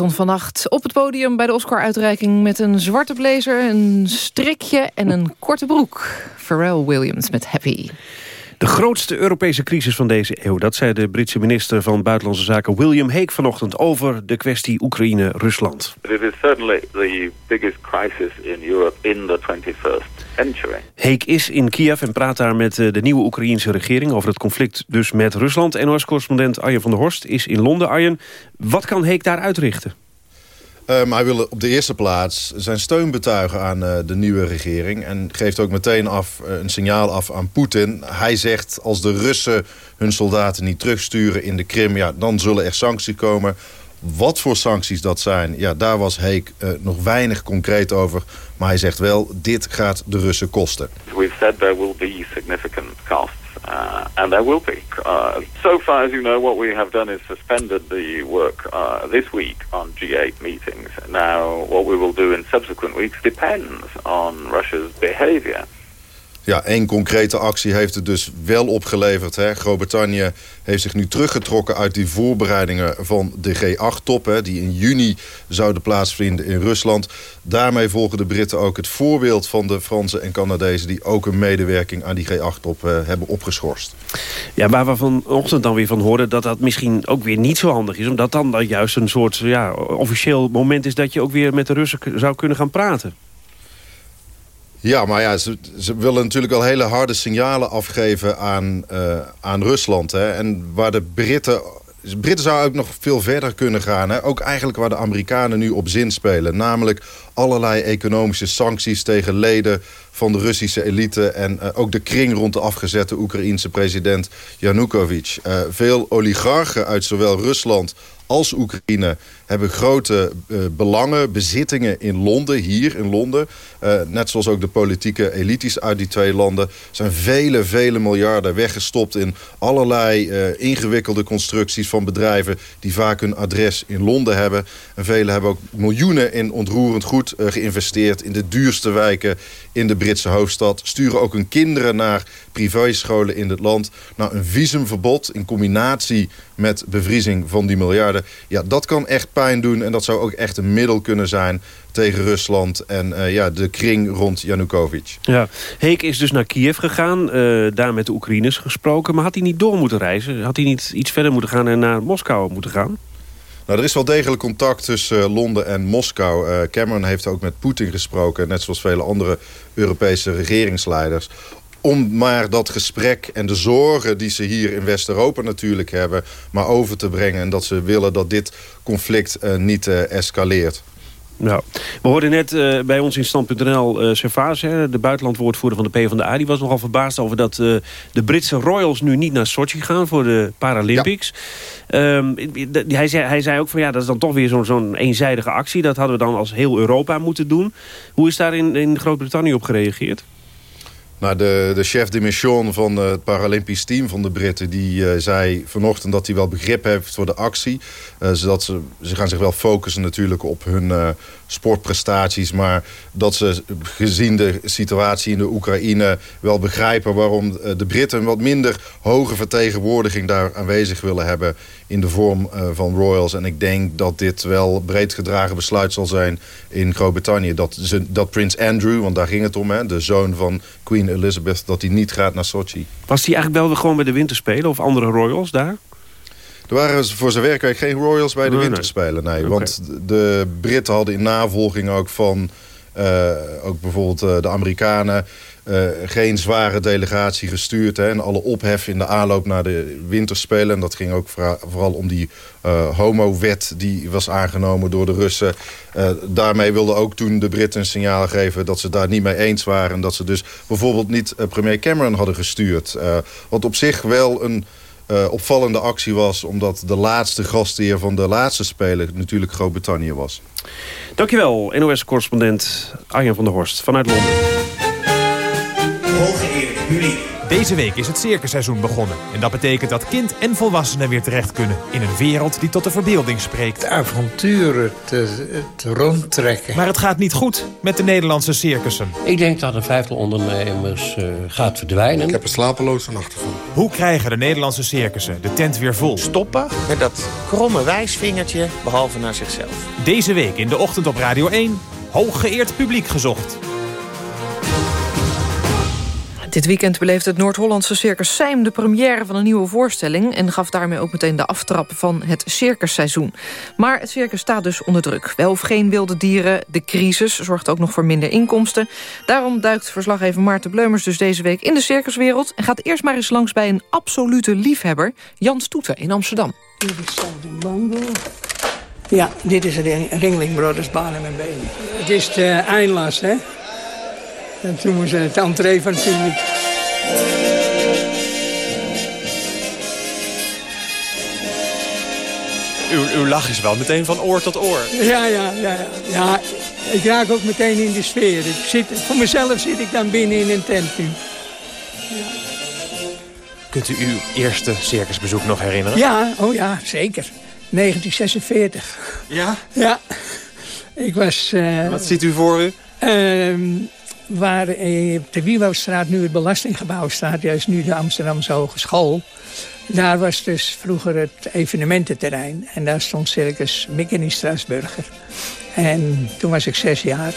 Stond vannacht op het podium bij de Oscar-uitreiking... met een zwarte blazer, een strikje en een korte broek. Pharrell Williams met Happy.
De grootste Europese crisis van deze eeuw. Dat zei de Britse minister van Buitenlandse Zaken William Hague vanochtend over de kwestie Oekraïne-Rusland.
It is certainly the biggest crisis in Europe in the 21st century.
Hague is in Kiev en praat daar met eh, de nieuwe Oekraïense regering over het conflict dus met Rusland. NOS-correspondent Arjen van der Horst is in Londen. Arjen, wat kan Hague daar uitrichten?
Um, hij wil op de eerste plaats zijn steun betuigen aan uh, de nieuwe regering. En geeft ook meteen af, uh, een signaal af aan Poetin. Hij zegt als de Russen hun soldaten niet terugsturen in de Krim... Ja, dan zullen er sancties komen. Wat voor sancties dat zijn, ja, daar was Heek nog weinig concreet over. Maar hij zegt wel, dit gaat de Russen kosten.
We've said there will be significant costs. Uh, and there will be. Uh, so far as you know, what we have done is suspended the work uh, this week on G8 meetings. Now, what we will do in subsequent weeks depends on Russia's behavior.
Ja, één concrete actie heeft het dus wel opgeleverd. Groot-Brittannië heeft zich nu teruggetrokken uit die voorbereidingen van de G8-top... die in juni zouden plaatsvinden in Rusland. Daarmee volgen de Britten ook het voorbeeld van de Fransen en Canadezen... die ook een medewerking aan die G8-top uh, hebben opgeschorst.
Ja, waar we vanochtend dan weer van hoorden... dat dat misschien ook weer niet zo handig is... omdat dan, dan juist een soort ja, officieel moment is... dat je ook weer met de Russen zou kunnen gaan praten.
Ja, maar ja, ze, ze, willen natuurlijk al hele harde signalen afgeven aan, uh, aan Rusland. Hè. En waar de Britten... Britten zouden ook nog veel verder kunnen gaan. Hè. Ook eigenlijk waar de Amerikanen nu op zin spelen. Namelijk allerlei economische sancties tegen leden van de Russische elite... en uh, ook de kring rond de afgezette Oekraïense president Yanukovych. Uh, veel oligarchen uit zowel Rusland als Oekraïne hebben grote uh, belangen, bezittingen in Londen, hier in Londen. Uh, net zoals ook de politieke elites uit die twee landen... zijn vele, vele miljarden weggestopt in allerlei uh, ingewikkelde constructies van bedrijven... die vaak hun adres in Londen hebben. En hebben ook miljoenen in ontroerend goed geïnvesteerd... in de duurste wijken in de Britse hoofdstad. Sturen ook hun kinderen naar privéscholen in het land. Nou, een visumverbod in combinatie met bevriezing van die miljarden... ja, dat kan echt pijn doen en dat zou ook echt een middel kunnen zijn tegen Rusland en uh, ja, de kring rond Yanukovych.
Ja, Heek is dus naar Kiev gegaan, uh, daar met de Oekraïners gesproken... maar had hij niet door moeten reizen? Had hij niet iets verder moeten gaan en naar Moskou moeten gaan?
Nou, er is wel degelijk contact tussen uh, Londen en Moskou. Uh, Cameron heeft ook met Poetin gesproken... net zoals vele andere Europese regeringsleiders om maar dat gesprek en de zorgen die ze hier in West-Europa natuurlijk hebben... maar over te brengen en dat ze willen dat dit conflict uh, niet uh, escaleert.
Nou, we hoorden net uh, bij ons in stand.nl uh, Servaas, de buitenlandwoordvoerder van de PvdA... die was nogal verbaasd over dat uh, de Britse Royals nu niet naar Sochi gaan... voor de Paralympics. Ja. Um, hij, zei, hij zei ook van ja, dat is dan toch weer zo'n zo eenzijdige actie. Dat hadden we dan als heel Europa moeten doen. Hoe is daar in, in Groot-Brittannië op gereageerd?
Nou, de, de chef de mission van het Paralympisch team van de Britten... die uh, zei vanochtend dat hij wel begrip heeft voor de actie. Uh, zodat ze, ze gaan zich wel focussen natuurlijk op hun sportprestaties... maar dat ze gezien de situatie in de Oekraïne wel begrijpen... waarom de Britten een wat minder hoge vertegenwoordiging daar aanwezig willen hebben... in de vorm van Royals. En ik denk dat dit wel breed gedragen besluit zal zijn in Groot-Brittannië. Dat, ze, dat prins Andrew, want daar ging het om, hè, de zoon van Queen Elizabeth... dat hij niet gaat naar Sochi.
Was hij eigenlijk wel gewoon bij de winterspelen of andere Royals daar?
Er waren voor zijn werk geen Royals bij de nee, winterspelen. Nee, okay. Want de Britten hadden in navolging ook van... Uh, ook bijvoorbeeld uh, de Amerikanen... Uh, geen zware delegatie gestuurd. Hè, en alle ophef in de aanloop naar de winterspelen. En dat ging ook vooral om die homo-wet die was aangenomen door de Russen. Daarmee wilden ook toen de Britten een signaal geven dat ze daar niet mee eens waren. En dat ze dus bijvoorbeeld niet premier Cameron hadden gestuurd. wat op zich wel een opvallende actie was. Omdat de laatste gastheer van de laatste Spelen natuurlijk Groot-Brittannië was.
Dankjewel, NOS-correspondent Arjen van der Horst vanuit Londen.
Hooggeëerde jury,
Deze week is het circusseizoen begonnen. En dat betekent dat kind en volwassenen weer terecht kunnen... in een wereld die tot de verbeelding spreekt.
avonturen te, te rondtrekken.
Maar het gaat niet goed met de Nederlandse circussen.
Ik denk dat een vijftal ondernemers uh, gaat verdwijnen. Ik
heb een slapeloze nacht van.
Hoe krijgen de Nederlandse circussen de tent weer vol?
Stoppen met dat kromme wijsvingertje, behalve naar zichzelf.
Deze week in de ochtend op Radio 1, hooggeëerd publiek gezocht.
Dit weekend beleefde het Noord-Hollandse Circus Seim de première van een nieuwe voorstelling... en gaf daarmee ook meteen de aftrap van het circusseizoen. Maar het circus staat dus onder druk. Wel of geen wilde dieren, de crisis zorgt ook nog voor minder inkomsten. Daarom duikt verslaggever Maarten Bleumers dus deze week in de circuswereld... en gaat eerst maar eens langs bij een absolute liefhebber, Jan Stoeten in Amsterdam.
Dit is Bando. Ja, dit is de Ringling Brothers Banen en Benen. Het is de eindlast, hè? En toen moest het entree van het publiek.
Uw, uw lach is wel meteen van oor tot oor.
Ja, ja, ja, ja. Ik raak ook meteen in de sfeer. Ik zit, voor mezelf zit ik dan binnen in een tent nu.
Ja. Kunt u uw eerste circusbezoek nog herinneren?
Ja, oh ja, zeker. 1946.
Ja?
Ja. Ik was... Uh,
Wat ziet u voor u?
Uh, waar eh, op de Wielwoudstraat nu het belastinggebouw staat... juist nu de Amsterdamse Hogeschool... daar was dus vroeger het evenemententerrein. En daar stond Circus Mikken in Strasburger. En toen was ik zes jaar.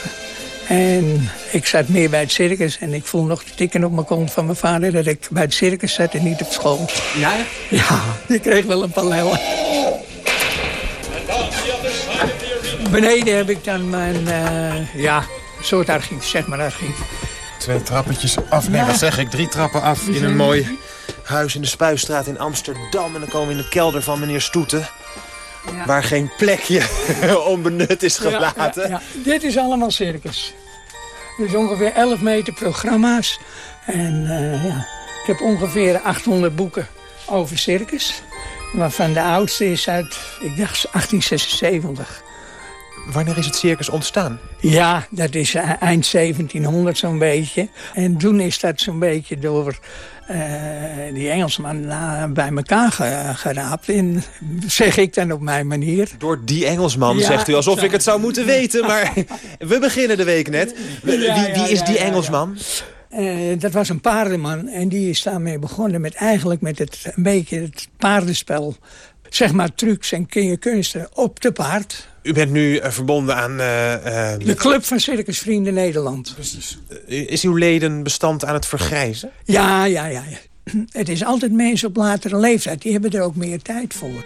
En ik zat meer bij het circus. En ik voel nog de tikken op mijn kont van mijn vader... dat ik bij het circus zat en niet op school.
Ja?
Ja, ik kreeg wel een paar lellen. Beneden heb ik dan mijn... Uh, ja, soort archief, zeg maar archief.
Twee trappetjes af, nee, ja. wat zeg ik, drie trappen af in een mooi huis in de Spuistraat in Amsterdam. En dan komen we in de kelder van meneer Stoeten. Ja. Waar geen plekje onbenut is gelaten.
Ja, Dit is allemaal circus. Dus ongeveer 11 meter programma's. En uh, ja, ik heb ongeveer 800 boeken over circus. Waarvan de oudste is uit, ik dacht, 1876.
Wanneer is het circus ontstaan?
Ja, dat is eind 1700 zo'n beetje. En toen is dat zo'n beetje door uh, die Engelsman uh, bij elkaar ge geraapt. En zeg ik dan op mijn manier.
Door die Engelsman, ja, zegt u, alsof ik het zou moeten weten. Maar we beginnen de week net. Wie, wie is die Engelsman?
Uh, dat was een paardenman en die is daarmee begonnen met eigenlijk met het, een beetje het paardenspel. Zeg maar trucs en kunsten op de paard.
U bent nu uh, verbonden aan... Uh,
de Club van Circusvrienden Nederland.
Precies. is uw ledenbestand aan het vergrijzen?
Ja, ja, ja, ja. Het is altijd mensen op latere leeftijd. Die hebben er ook meer tijd voor.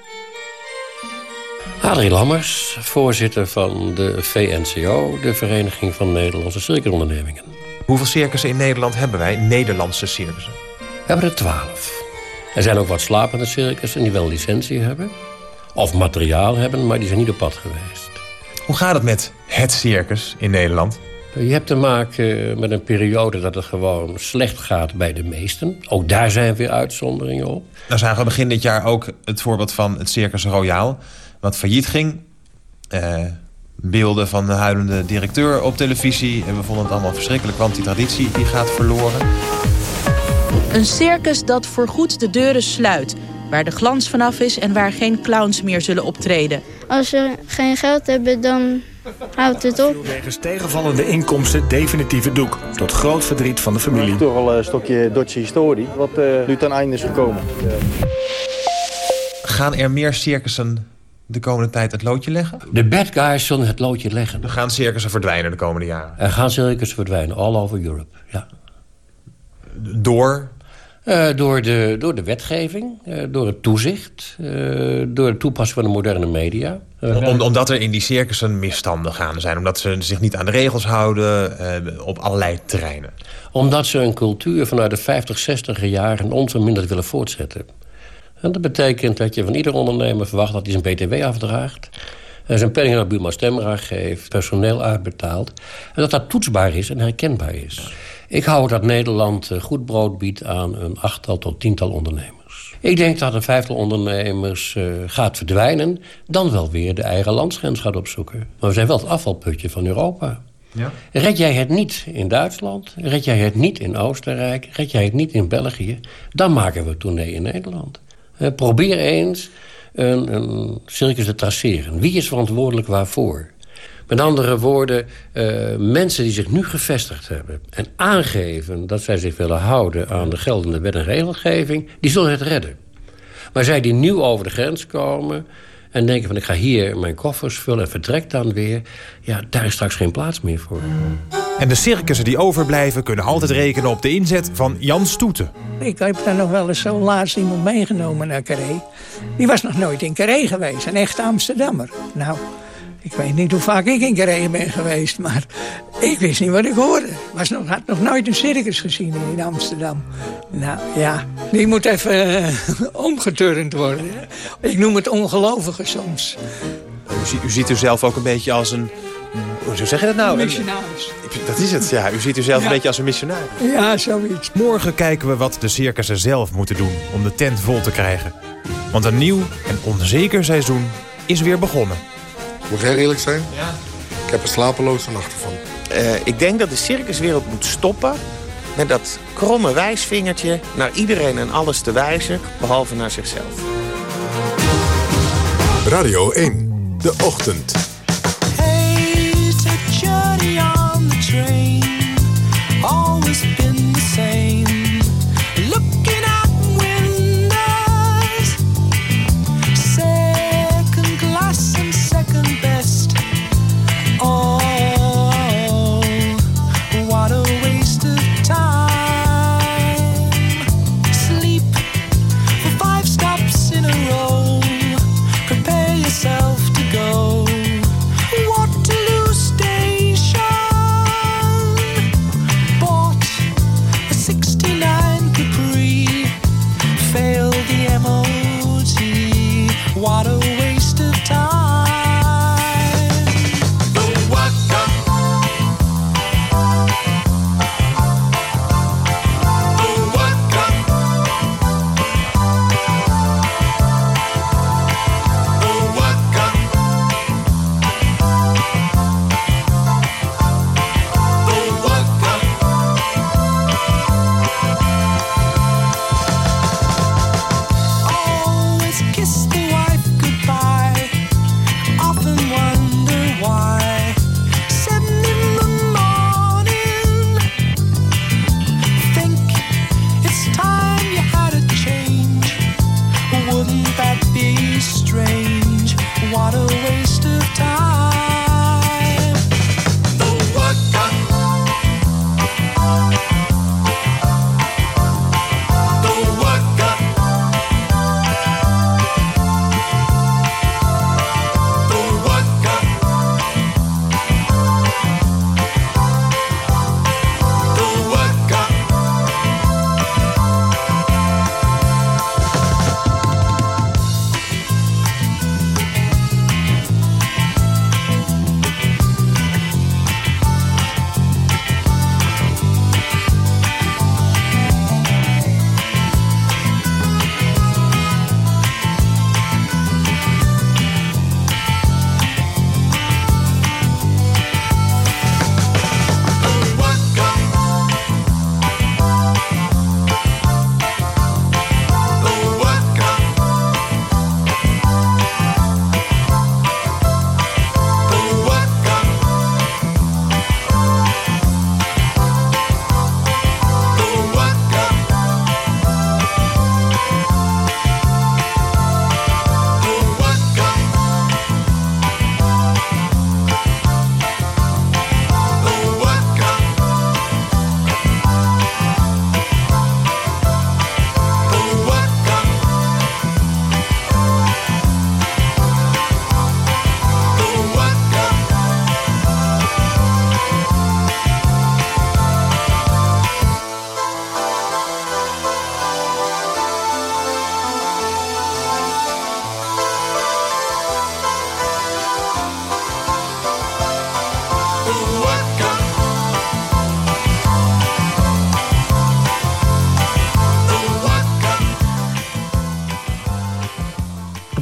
Adrie Lammers, voorzitter van de VNCO... de Vereniging van Nederlandse Circusondernemingen.
Hoeveel circussen in Nederland hebben wij? Nederlandse circussen?
We hebben er twaalf. Er zijn ook wat slapende circussen die wel licentie hebben. Of materiaal hebben, maar die zijn niet op pad geweest.
Hoe gaat het met het circus in Nederland?
Je hebt te maken met een periode dat het gewoon slecht gaat bij de meesten. Ook daar zijn weer uitzonderingen op.
Nou zagen we begin dit jaar ook het voorbeeld van het Circus Royaal... wat failliet ging. Uh, beelden van de huilende directeur op televisie. En we vonden het allemaal verschrikkelijk, want die traditie die gaat verloren.
Een circus dat voorgoed de deuren sluit. Waar de glans vanaf is en waar geen clowns meer zullen optreden.
Als ze geen geld hebben, dan houdt het op.
Wegens tegenvallende inkomsten definitieve doek. Tot groot verdriet van de familie.
toch al een stokje Dodge historie, wat uh, nu ten einde is gekomen.
Gaan er meer circussen de komende tijd het loodje leggen?
De bad guys zullen het loodje leggen.
Er gaan circussen verdwijnen de komende jaren?
Er gaan circussen verdwijnen, all over Europe, ja.
Door?
Uh, door, de, door de wetgeving, uh, door het toezicht, uh, door het toepassen van de moderne media.
Om, omdat er in die circussen misstanden gaan zijn, omdat ze zich niet aan de regels houden op allerlei terreinen.
Omdat ze een cultuur vanuit de 50, 60 jaren onverminderd willen voortzetten. En dat betekent dat je van ieder ondernemer verwacht dat hij zijn btw afdraagt... zijn penning naar buurman stemraad geeft, personeel uitbetaalt... en dat dat toetsbaar is en herkenbaar is. Ik hou dat Nederland goed brood biedt aan een achttal tot tiental ondernemers. Ik denk dat een vijftal ondernemers uh, gaat verdwijnen... dan wel weer de eigen landsgrens gaat opzoeken. Maar we zijn wel het afvalputje van Europa. Ja. Red jij het niet in Duitsland, red jij het niet in Oostenrijk... red jij het niet in België, dan maken we tournee in Nederland. Uh, probeer eens een, een, circus te traceren. Wie is verantwoordelijk waarvoor? Met andere woorden, uh, mensen die zich nu gevestigd hebben... en aangeven dat zij zich willen houden aan de geldende wet en regelgeving... die zullen het redden. Maar zij die nieuw over de grens komen en denken van ik ga hier mijn koffers vullen en vertrek dan weer... ja, daar is straks geen plaats meer voor.
En de circussen die overblijven kunnen altijd rekenen op de inzet van Jan Stoeten.
Ik heb daar nog wel eens zo laatst iemand meegenomen naar Carré. Die was nog nooit in Carré geweest, een echte Amsterdammer. Nou, ik weet niet hoe vaak ik in Carré ben geweest, maar ik wist niet wat ik hoorde. Ik was nog, had nog nooit een circus gezien in Amsterdam. Nou ja, die moet even uh, omgeturnd worden. Ik noem het ongelovige soms.
U, ziet, u ziet u zelf ook een beetje als een... Hoe zeg je dat nou?
Missionaris.
Dat is het, ja. U ziet u zelf een beetje als een missionaris.
Ja, zoiets.
Morgen kijken we wat de circussen zelf moeten doen om de tent vol te krijgen. Want een nieuw en onzeker seizoen is weer begonnen.
Moet heel eerlijk zijn? Ja. Ik heb er slapeloze nachten van.
Uh, ik denk dat de circuswereld moet stoppen met dat kromme wijsvingertje naar iedereen en alles te wijzen, behalve naar zichzelf.
Radio 1, de ochtend.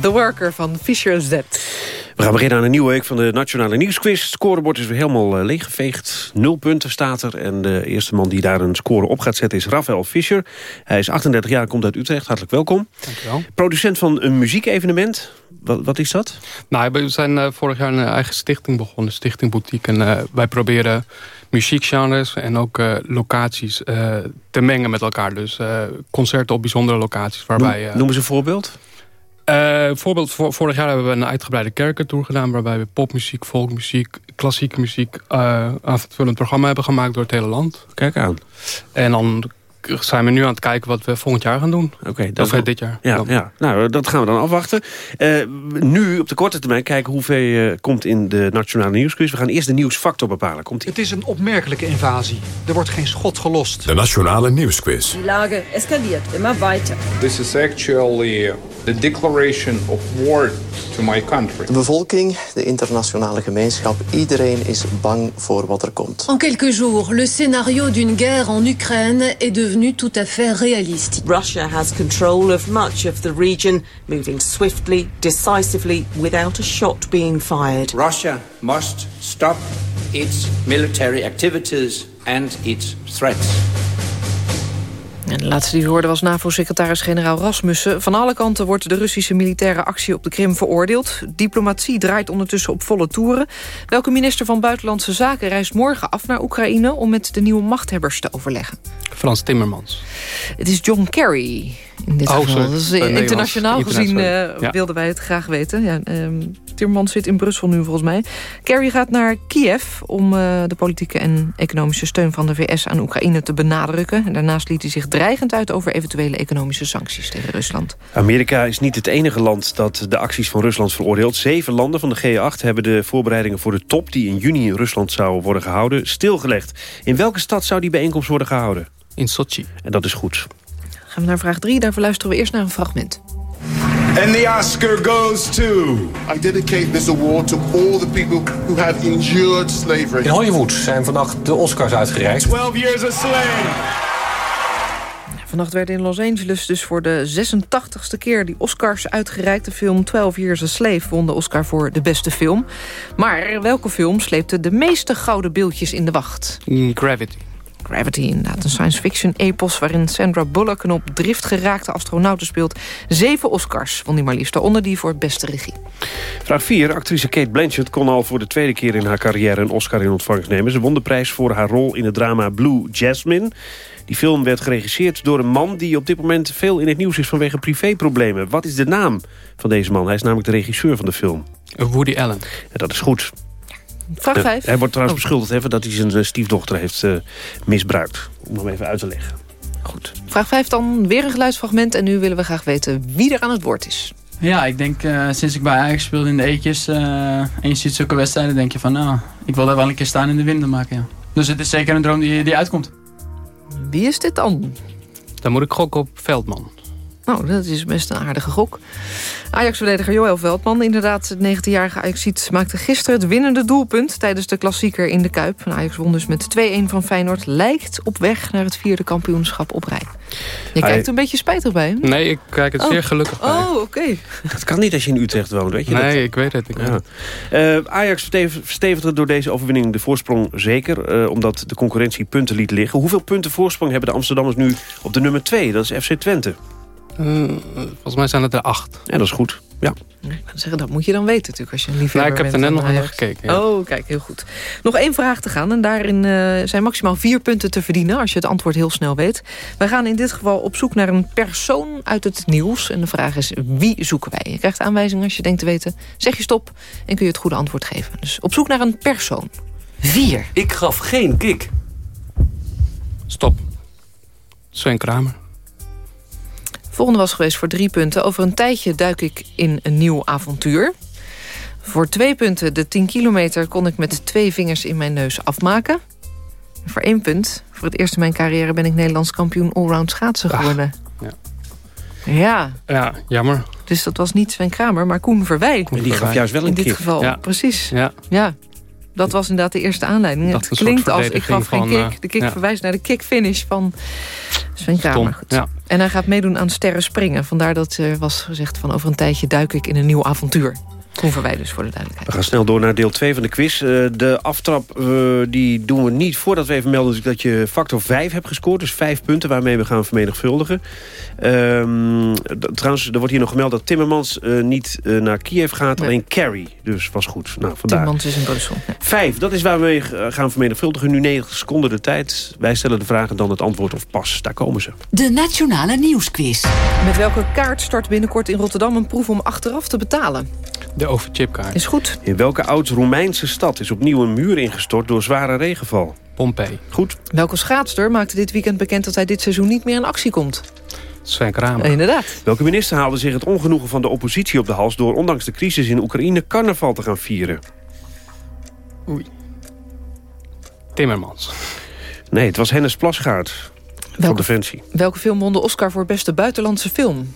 The
Worker van Fisher Z.
We gaan beginnen aan een nieuwe week van de Nationale Nieuwsquiz. Het scorebord is weer helemaal eh, leeggeveegd. Nul punten staat er. En de eerste man die daar een score op gaat zetten is Rafael Fischer. Hij is 38 jaar, komt uit Utrecht. Hartelijk welkom.
Dankjewel.
Producent van een muziekevenement. Wat, wat is dat?
Nou, we zijn eh, vorig jaar een eigen stichting begonnen, Stichting Boutique. En eh, wij proberen muziekgenres en ook eh, locaties eh, te mengen met elkaar. Dus eh, concerten op bijzondere locaties. Waarbij,
Noem,
eh,
noem eens een voorbeeld.
Eh, bijvoorbeeld, voor, vorig jaar hebben we een uitgebreide kerkentour gedaan... waarbij we popmuziek, folkmuziek, klassieke muziek... eh aanvullend programma hebben gemaakt door het hele land.
Kijk aan.
En dan zijn we nu aan het kijken wat we volgend jaar gaan doen.
Oké,
Of eh, dit jaar.
Ja,
Dan.
ja, nou, dat gaan we dan afwachten. Eh, nu, op de korte termijn, kijken hoeveel je komt in de Nationale Nieuwsquiz. We gaan eerst de nieuwsfactor bepalen. Komt -ie.
Het is een opmerkelijke invasie. Er wordt geen schot gelost.
De Nationale Nieuwsquiz.
Die Lage eskaliert immer weiter.
This is actually the declaration of war to my country.
De bevolking, de internationale gemeenschap, iedereen is bang voor wat er komt.
En quelques jours, le scénario d'une guerre en Ukraine est devenu tout à fait réaliste.
Russia has control of much of the region, moving swiftly, decisively, without a shot being fired.
Russia must stop its military activities and its threats.
En de laatste die we hoorden was NAVO-secretaris-generaal Rasmussen. Van alle kanten wordt de Russische militaire actie op de Krim veroordeeld. Diplomatie draait ondertussen op volle toeren. Welke minister van Buitenlandse Zaken reist morgen af naar Oekraïne... om met de nieuwe machthebbers te overleggen?
Frans Timmermans.
Het is John Kerry in dit
Oh,
geval.
sorry.
Dat is,
Eh,
eh, internationaal gezien eh,
Ja.
wilden wij het graag weten. Ja, ehm, Timmermans zit in Brussel nu volgens mij. Kerry gaat naar Kiev om eh, de politieke en economische steun van de VS aan Oekraïne te benadrukken. En daarnaast liet hij zich dreigend uit over eventuele economische sancties tegen Rusland.
Amerika is niet het enige land dat de acties van Rusland veroordeelt. Zeven landen van de G8 hebben de voorbereidingen voor de top... die in juni in Rusland zou worden gehouden, stilgelegd. In welke stad zou die bijeenkomst worden gehouden?
In Sochi.
En dat is goed.
Gaan we naar vraag 3, daarvoor luisteren we eerst naar een fragment.
And the Oscar goes to. I dedicate this award to all the people who have endured slavery.
In Hollywood zijn vannacht de Oscars uitgereikt.
12 years a slave.
Vannacht werd in Los Angeles dus voor de 86ste keer die Oscars uitgereikt. De film 12 Years a Slave won de Oscar voor de beste film. Maar welke film sleepte de meeste gouden beeldjes in de wacht?
Gravity.
Gravity, inderdaad. Een science fiction epos waarin Sandra Bullock... een op drift geraakte astronauten speelt. Zeven Oscars won die maar liefst. Daaronder die voor beste regie.
Vraag 4. Actrice Kate Blanchett kon al voor de tweede keer in haar carrière... een Oscar in ontvangst nemen. Ze won de prijs voor haar rol in het drama Blue Jasmine. Die film werd geregisseerd door een man... die op dit moment veel in het nieuws is vanwege privéproblemen. Wat is de naam van deze man? Hij is namelijk de regisseur van de film.
Woody Allen.
En dat is goed.
Vraag
Eh,
5.
Hij wordt trouwens
Oh.
beschuldigd hè, dat hij zijn eh, stiefdochter heeft eh, misbruikt. Om hem even uit te leggen. Goed.
Vraag 5 dan, weer een geluidsfragment. En nu willen we graag weten wie er aan het woord is.
Ja, ik denk eh, sinds ik bij Ajax speelde in de eetjes eh, en je ziet zulke wedstrijden, denk je van nou, ik wil daar wel een keer staan in de wind maken. Ja. Dus het is zeker een droom die, die uitkomt.
Wie is dit dan?
Dan moet ik gokken op Veldman.
Nou, dat is best een aardige gok. Ajax-verdediger Joël Veldman, inderdaad, het 19-jarige Ajaxiet... maakte gisteren het winnende doelpunt tijdens de klassieker in de Kuip. En Ajax won dus met 2-1 van Feyenoord. Lijkt op weg naar het vierde kampioenschap op rij. Je kijkt er een beetje spijtig bij, hè?
Nee, ik kijk het
Oh.
zeer gelukkig bij.
Oh, oké.
Dat kan niet als je in Utrecht woont, weet je
Nee,
dat?
ik weet het. Ik weet
Ja.
het.
Eh, Ajax verstev- verstevigde door deze overwinning de voorsprong zeker... eh, omdat de concurrentie punten liet liggen. Hoeveel punten voorsprong hebben de Amsterdammers nu op de nummer 2? Dat is FC Twente.
Eh, volgens mij zijn het er acht.
Ja, dat is goed. Ja.
Ik kan zeggen, dat moet je dan weten natuurlijk als je een liefhebber
Nou, ik heb er
bent
net nog naar gekeken, ja.
Oh, kijk, heel goed. Nog één vraag te gaan en daarin eh, zijn maximaal vier punten te verdienen... als je het antwoord heel snel weet. Wij gaan in dit geval op zoek naar een persoon uit het nieuws. En de vraag is, wie zoeken wij? Je krijgt aanwijzingen als je denkt te weten. Zeg je stop en kun je het goede antwoord geven. Dus op zoek naar een persoon. Vier.
Ik gaf geen kick.
Stop. Sven Kramer.
Volgende was geweest voor drie punten. Over een tijdje duik ik in een nieuw avontuur. Voor twee punten, de 10 kilometer, kon ik met twee vingers in mijn neus afmaken. En voor één punt, voor het eerst in mijn carrière ben ik Nederlands kampioen allround schaatsen geworden.
ja.
Ja,
Ja, jammer.
dus dat was niet Sven Kramer, maar Koen Verwij.
Koen Die gaf juist wel een
In dit
kick.
geval,
Ja.
precies.
Ja.
Ja, dat was inderdaad de eerste aanleiding.
Dat
het klinkt als, ik gaf geen kick. de kick
eh, ja.
verwijst naar de kick-finish van Sven Kramer.
Ja.
En hij gaat meedoen aan sterren springen. Vandaar dat er was gezegd van over een tijdje duik ik in een nieuw avontuur. Koen wij dus voor de duidelijkheid.
We gaan snel door naar deel 2 van de quiz. Uh, de aftrap uh, die doen we niet voordat we even melden dat je factor 5 hebt gescoord. Dus 5 punten waarmee we gaan vermenigvuldigen. Um, trouwens, er wordt hier nog gemeld dat Timmermans uh, niet naar Kiev gaat. Nee. Alleen Kerry. Dus was goed. Nou, vandaar.
Timmermans is in Brussel. Ja.
5, dat is waar we gaan vermenigvuldigen. Nu 90 seconden de tijd. Wij stellen de vraag en dan het antwoord of pas. Daar komen ze.
De Nationale Nieuwsquiz.
Met welke kaart start binnenkort in Rotterdam een proef om achteraf te betalen?
De overchipkaart.
Is goed.
In welke oud-Roemeinse stad is opnieuw een muur ingestort door zware regenval?
Pompeii.
Goed.
Welke schaatster maakte dit weekend bekend dat hij dit seizoen niet meer in actie komt?
Sven Kramer.
Inderdaad.
Welke minister haalde zich het ongenoegen van de oppositie op de hals... door ondanks de crisis in Oekraïne carnaval te gaan vieren?
Oei. Timmermans.
Nee, het was Hennis Plasgaard
welke,
van Defensie.
Welke film won de Oscar voor beste buitenlandse film?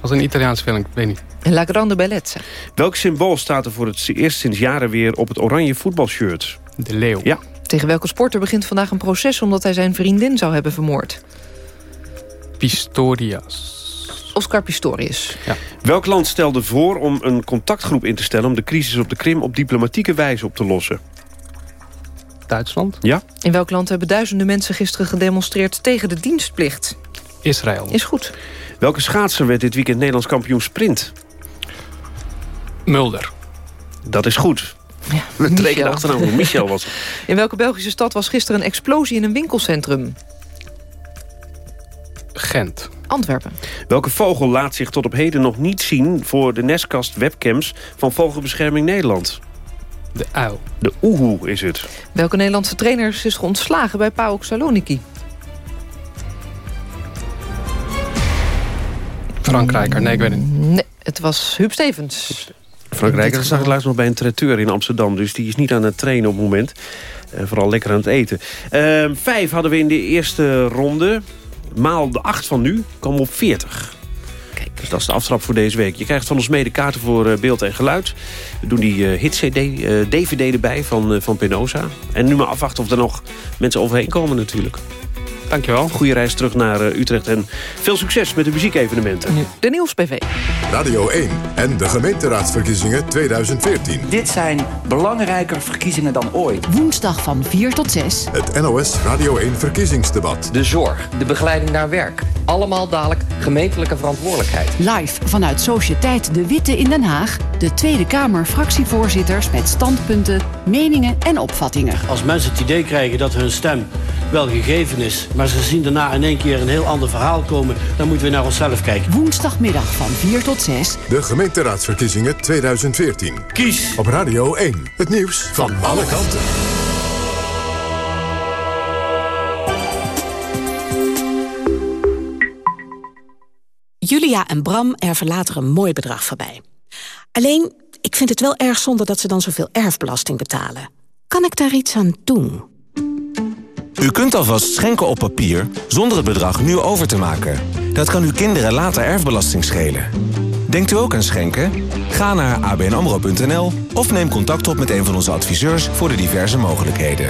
Was een Italiaans film, ik weet niet.
La Grande Bellezza.
Welk symbool staat er voor het eerst sinds jaren weer op het oranje voetbalshirt?
De leeuw.
Ja.
Tegen welke sporter begint vandaag een proces... omdat hij zijn vriendin zou hebben vermoord?
Pistorius.
Oscar Pistorius.
Ja.
Welk land stelde voor om een contactgroep in te stellen... om de crisis op de Krim op diplomatieke wijze op te lossen?
Duitsland.
Ja.
In welk land hebben duizenden mensen gisteren gedemonstreerd... tegen de dienstplicht?
Israël.
Is goed.
Welke schaatser werd dit weekend Nederlands kampioen sprint?
Mulder.
Dat is goed.
Ja,
We rekenen achternaam hoe Michel was.
In welke Belgische stad was gisteren een explosie in een winkelcentrum?
Gent.
Antwerpen.
Welke vogel laat zich tot op heden nog niet zien... voor de Neskast webcams van Vogelbescherming Nederland?
De uil.
De oehoe is het.
Welke Nederlandse trainer is ontslagen bij PAOK Saloniki?
Frankrijker, nee, ik weet het niet.
Nee, het was Huub Stevens.
Frankrijk, dat zag ik laatst nog bij een traiteur in Amsterdam. Dus die is niet aan het trainen op het moment. Uh, vooral lekker aan het eten. Uh, vijf hadden we in de eerste ronde. Maal de acht van nu, komen op 40. Kijk. Dus dat is de aftrap voor deze week. Je krijgt van ons mede kaarten voor uh, beeld en geluid. We doen die hit-cd, DVD erbij van, van Penosa. En nu maar afwachten of er nog mensen overheen komen natuurlijk.
Dankjewel.
Goede reis terug naar uh, Utrecht en veel succes met de muziekevenementen.
Nu de Nieuws PV.
Radio 1 en de gemeenteraadsverkiezingen 2014.
Dit zijn belangrijker verkiezingen dan ooit.
Woensdag van 4 tot 6.
Het NOS Radio 1 verkiezingsdebat.
De zorg, de begeleiding naar werk. Allemaal dadelijk gemeentelijke verantwoordelijkheid.
Live vanuit Sociëteit De Witte in Den Haag. De Tweede Kamer fractievoorzitters met standpunten, meningen en opvattingen.
Als mensen het idee krijgen dat hun stem wel gegeven is... maar ze zien daarna in één keer een heel ander verhaal komen... dan moeten we naar onszelf kijken.
Woensdagmiddag van 4 tot 6.
De gemeenteraadsverkiezingen 2014.
Kies
op Radio 1. Het nieuws van alle kanten.
Julia en Bram erven later een mooi bedrag voorbij. Alleen, ik vind het wel erg zonde dat ze dan zoveel erfbelasting betalen. Kan ik daar iets aan doen?
U kunt alvast schenken op papier zonder het bedrag nu over te maken. Dat kan uw kinderen later erfbelasting schelen. Denkt u ook aan schenken? Ga naar abnamro.nl of neem contact op met een van onze adviseurs voor de diverse mogelijkheden.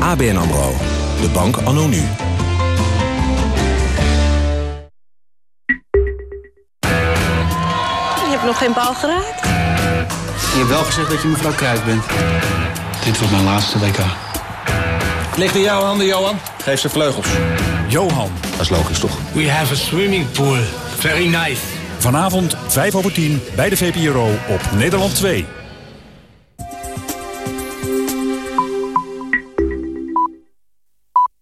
ABN AMRO, de bank anno nu.
Je hebt nog geen bal geraakt?
Je hebt wel gezegd dat je mevrouw Kruijf bent. Dit wordt mijn laatste WK.
Ligt in jouw handen, Johan. Geef ze vleugels.
Johan.
Dat is logisch, toch?
We have a swimming pool. Very nice.
Vanavond 5 over 10 bij de VPRO op Nederland 2.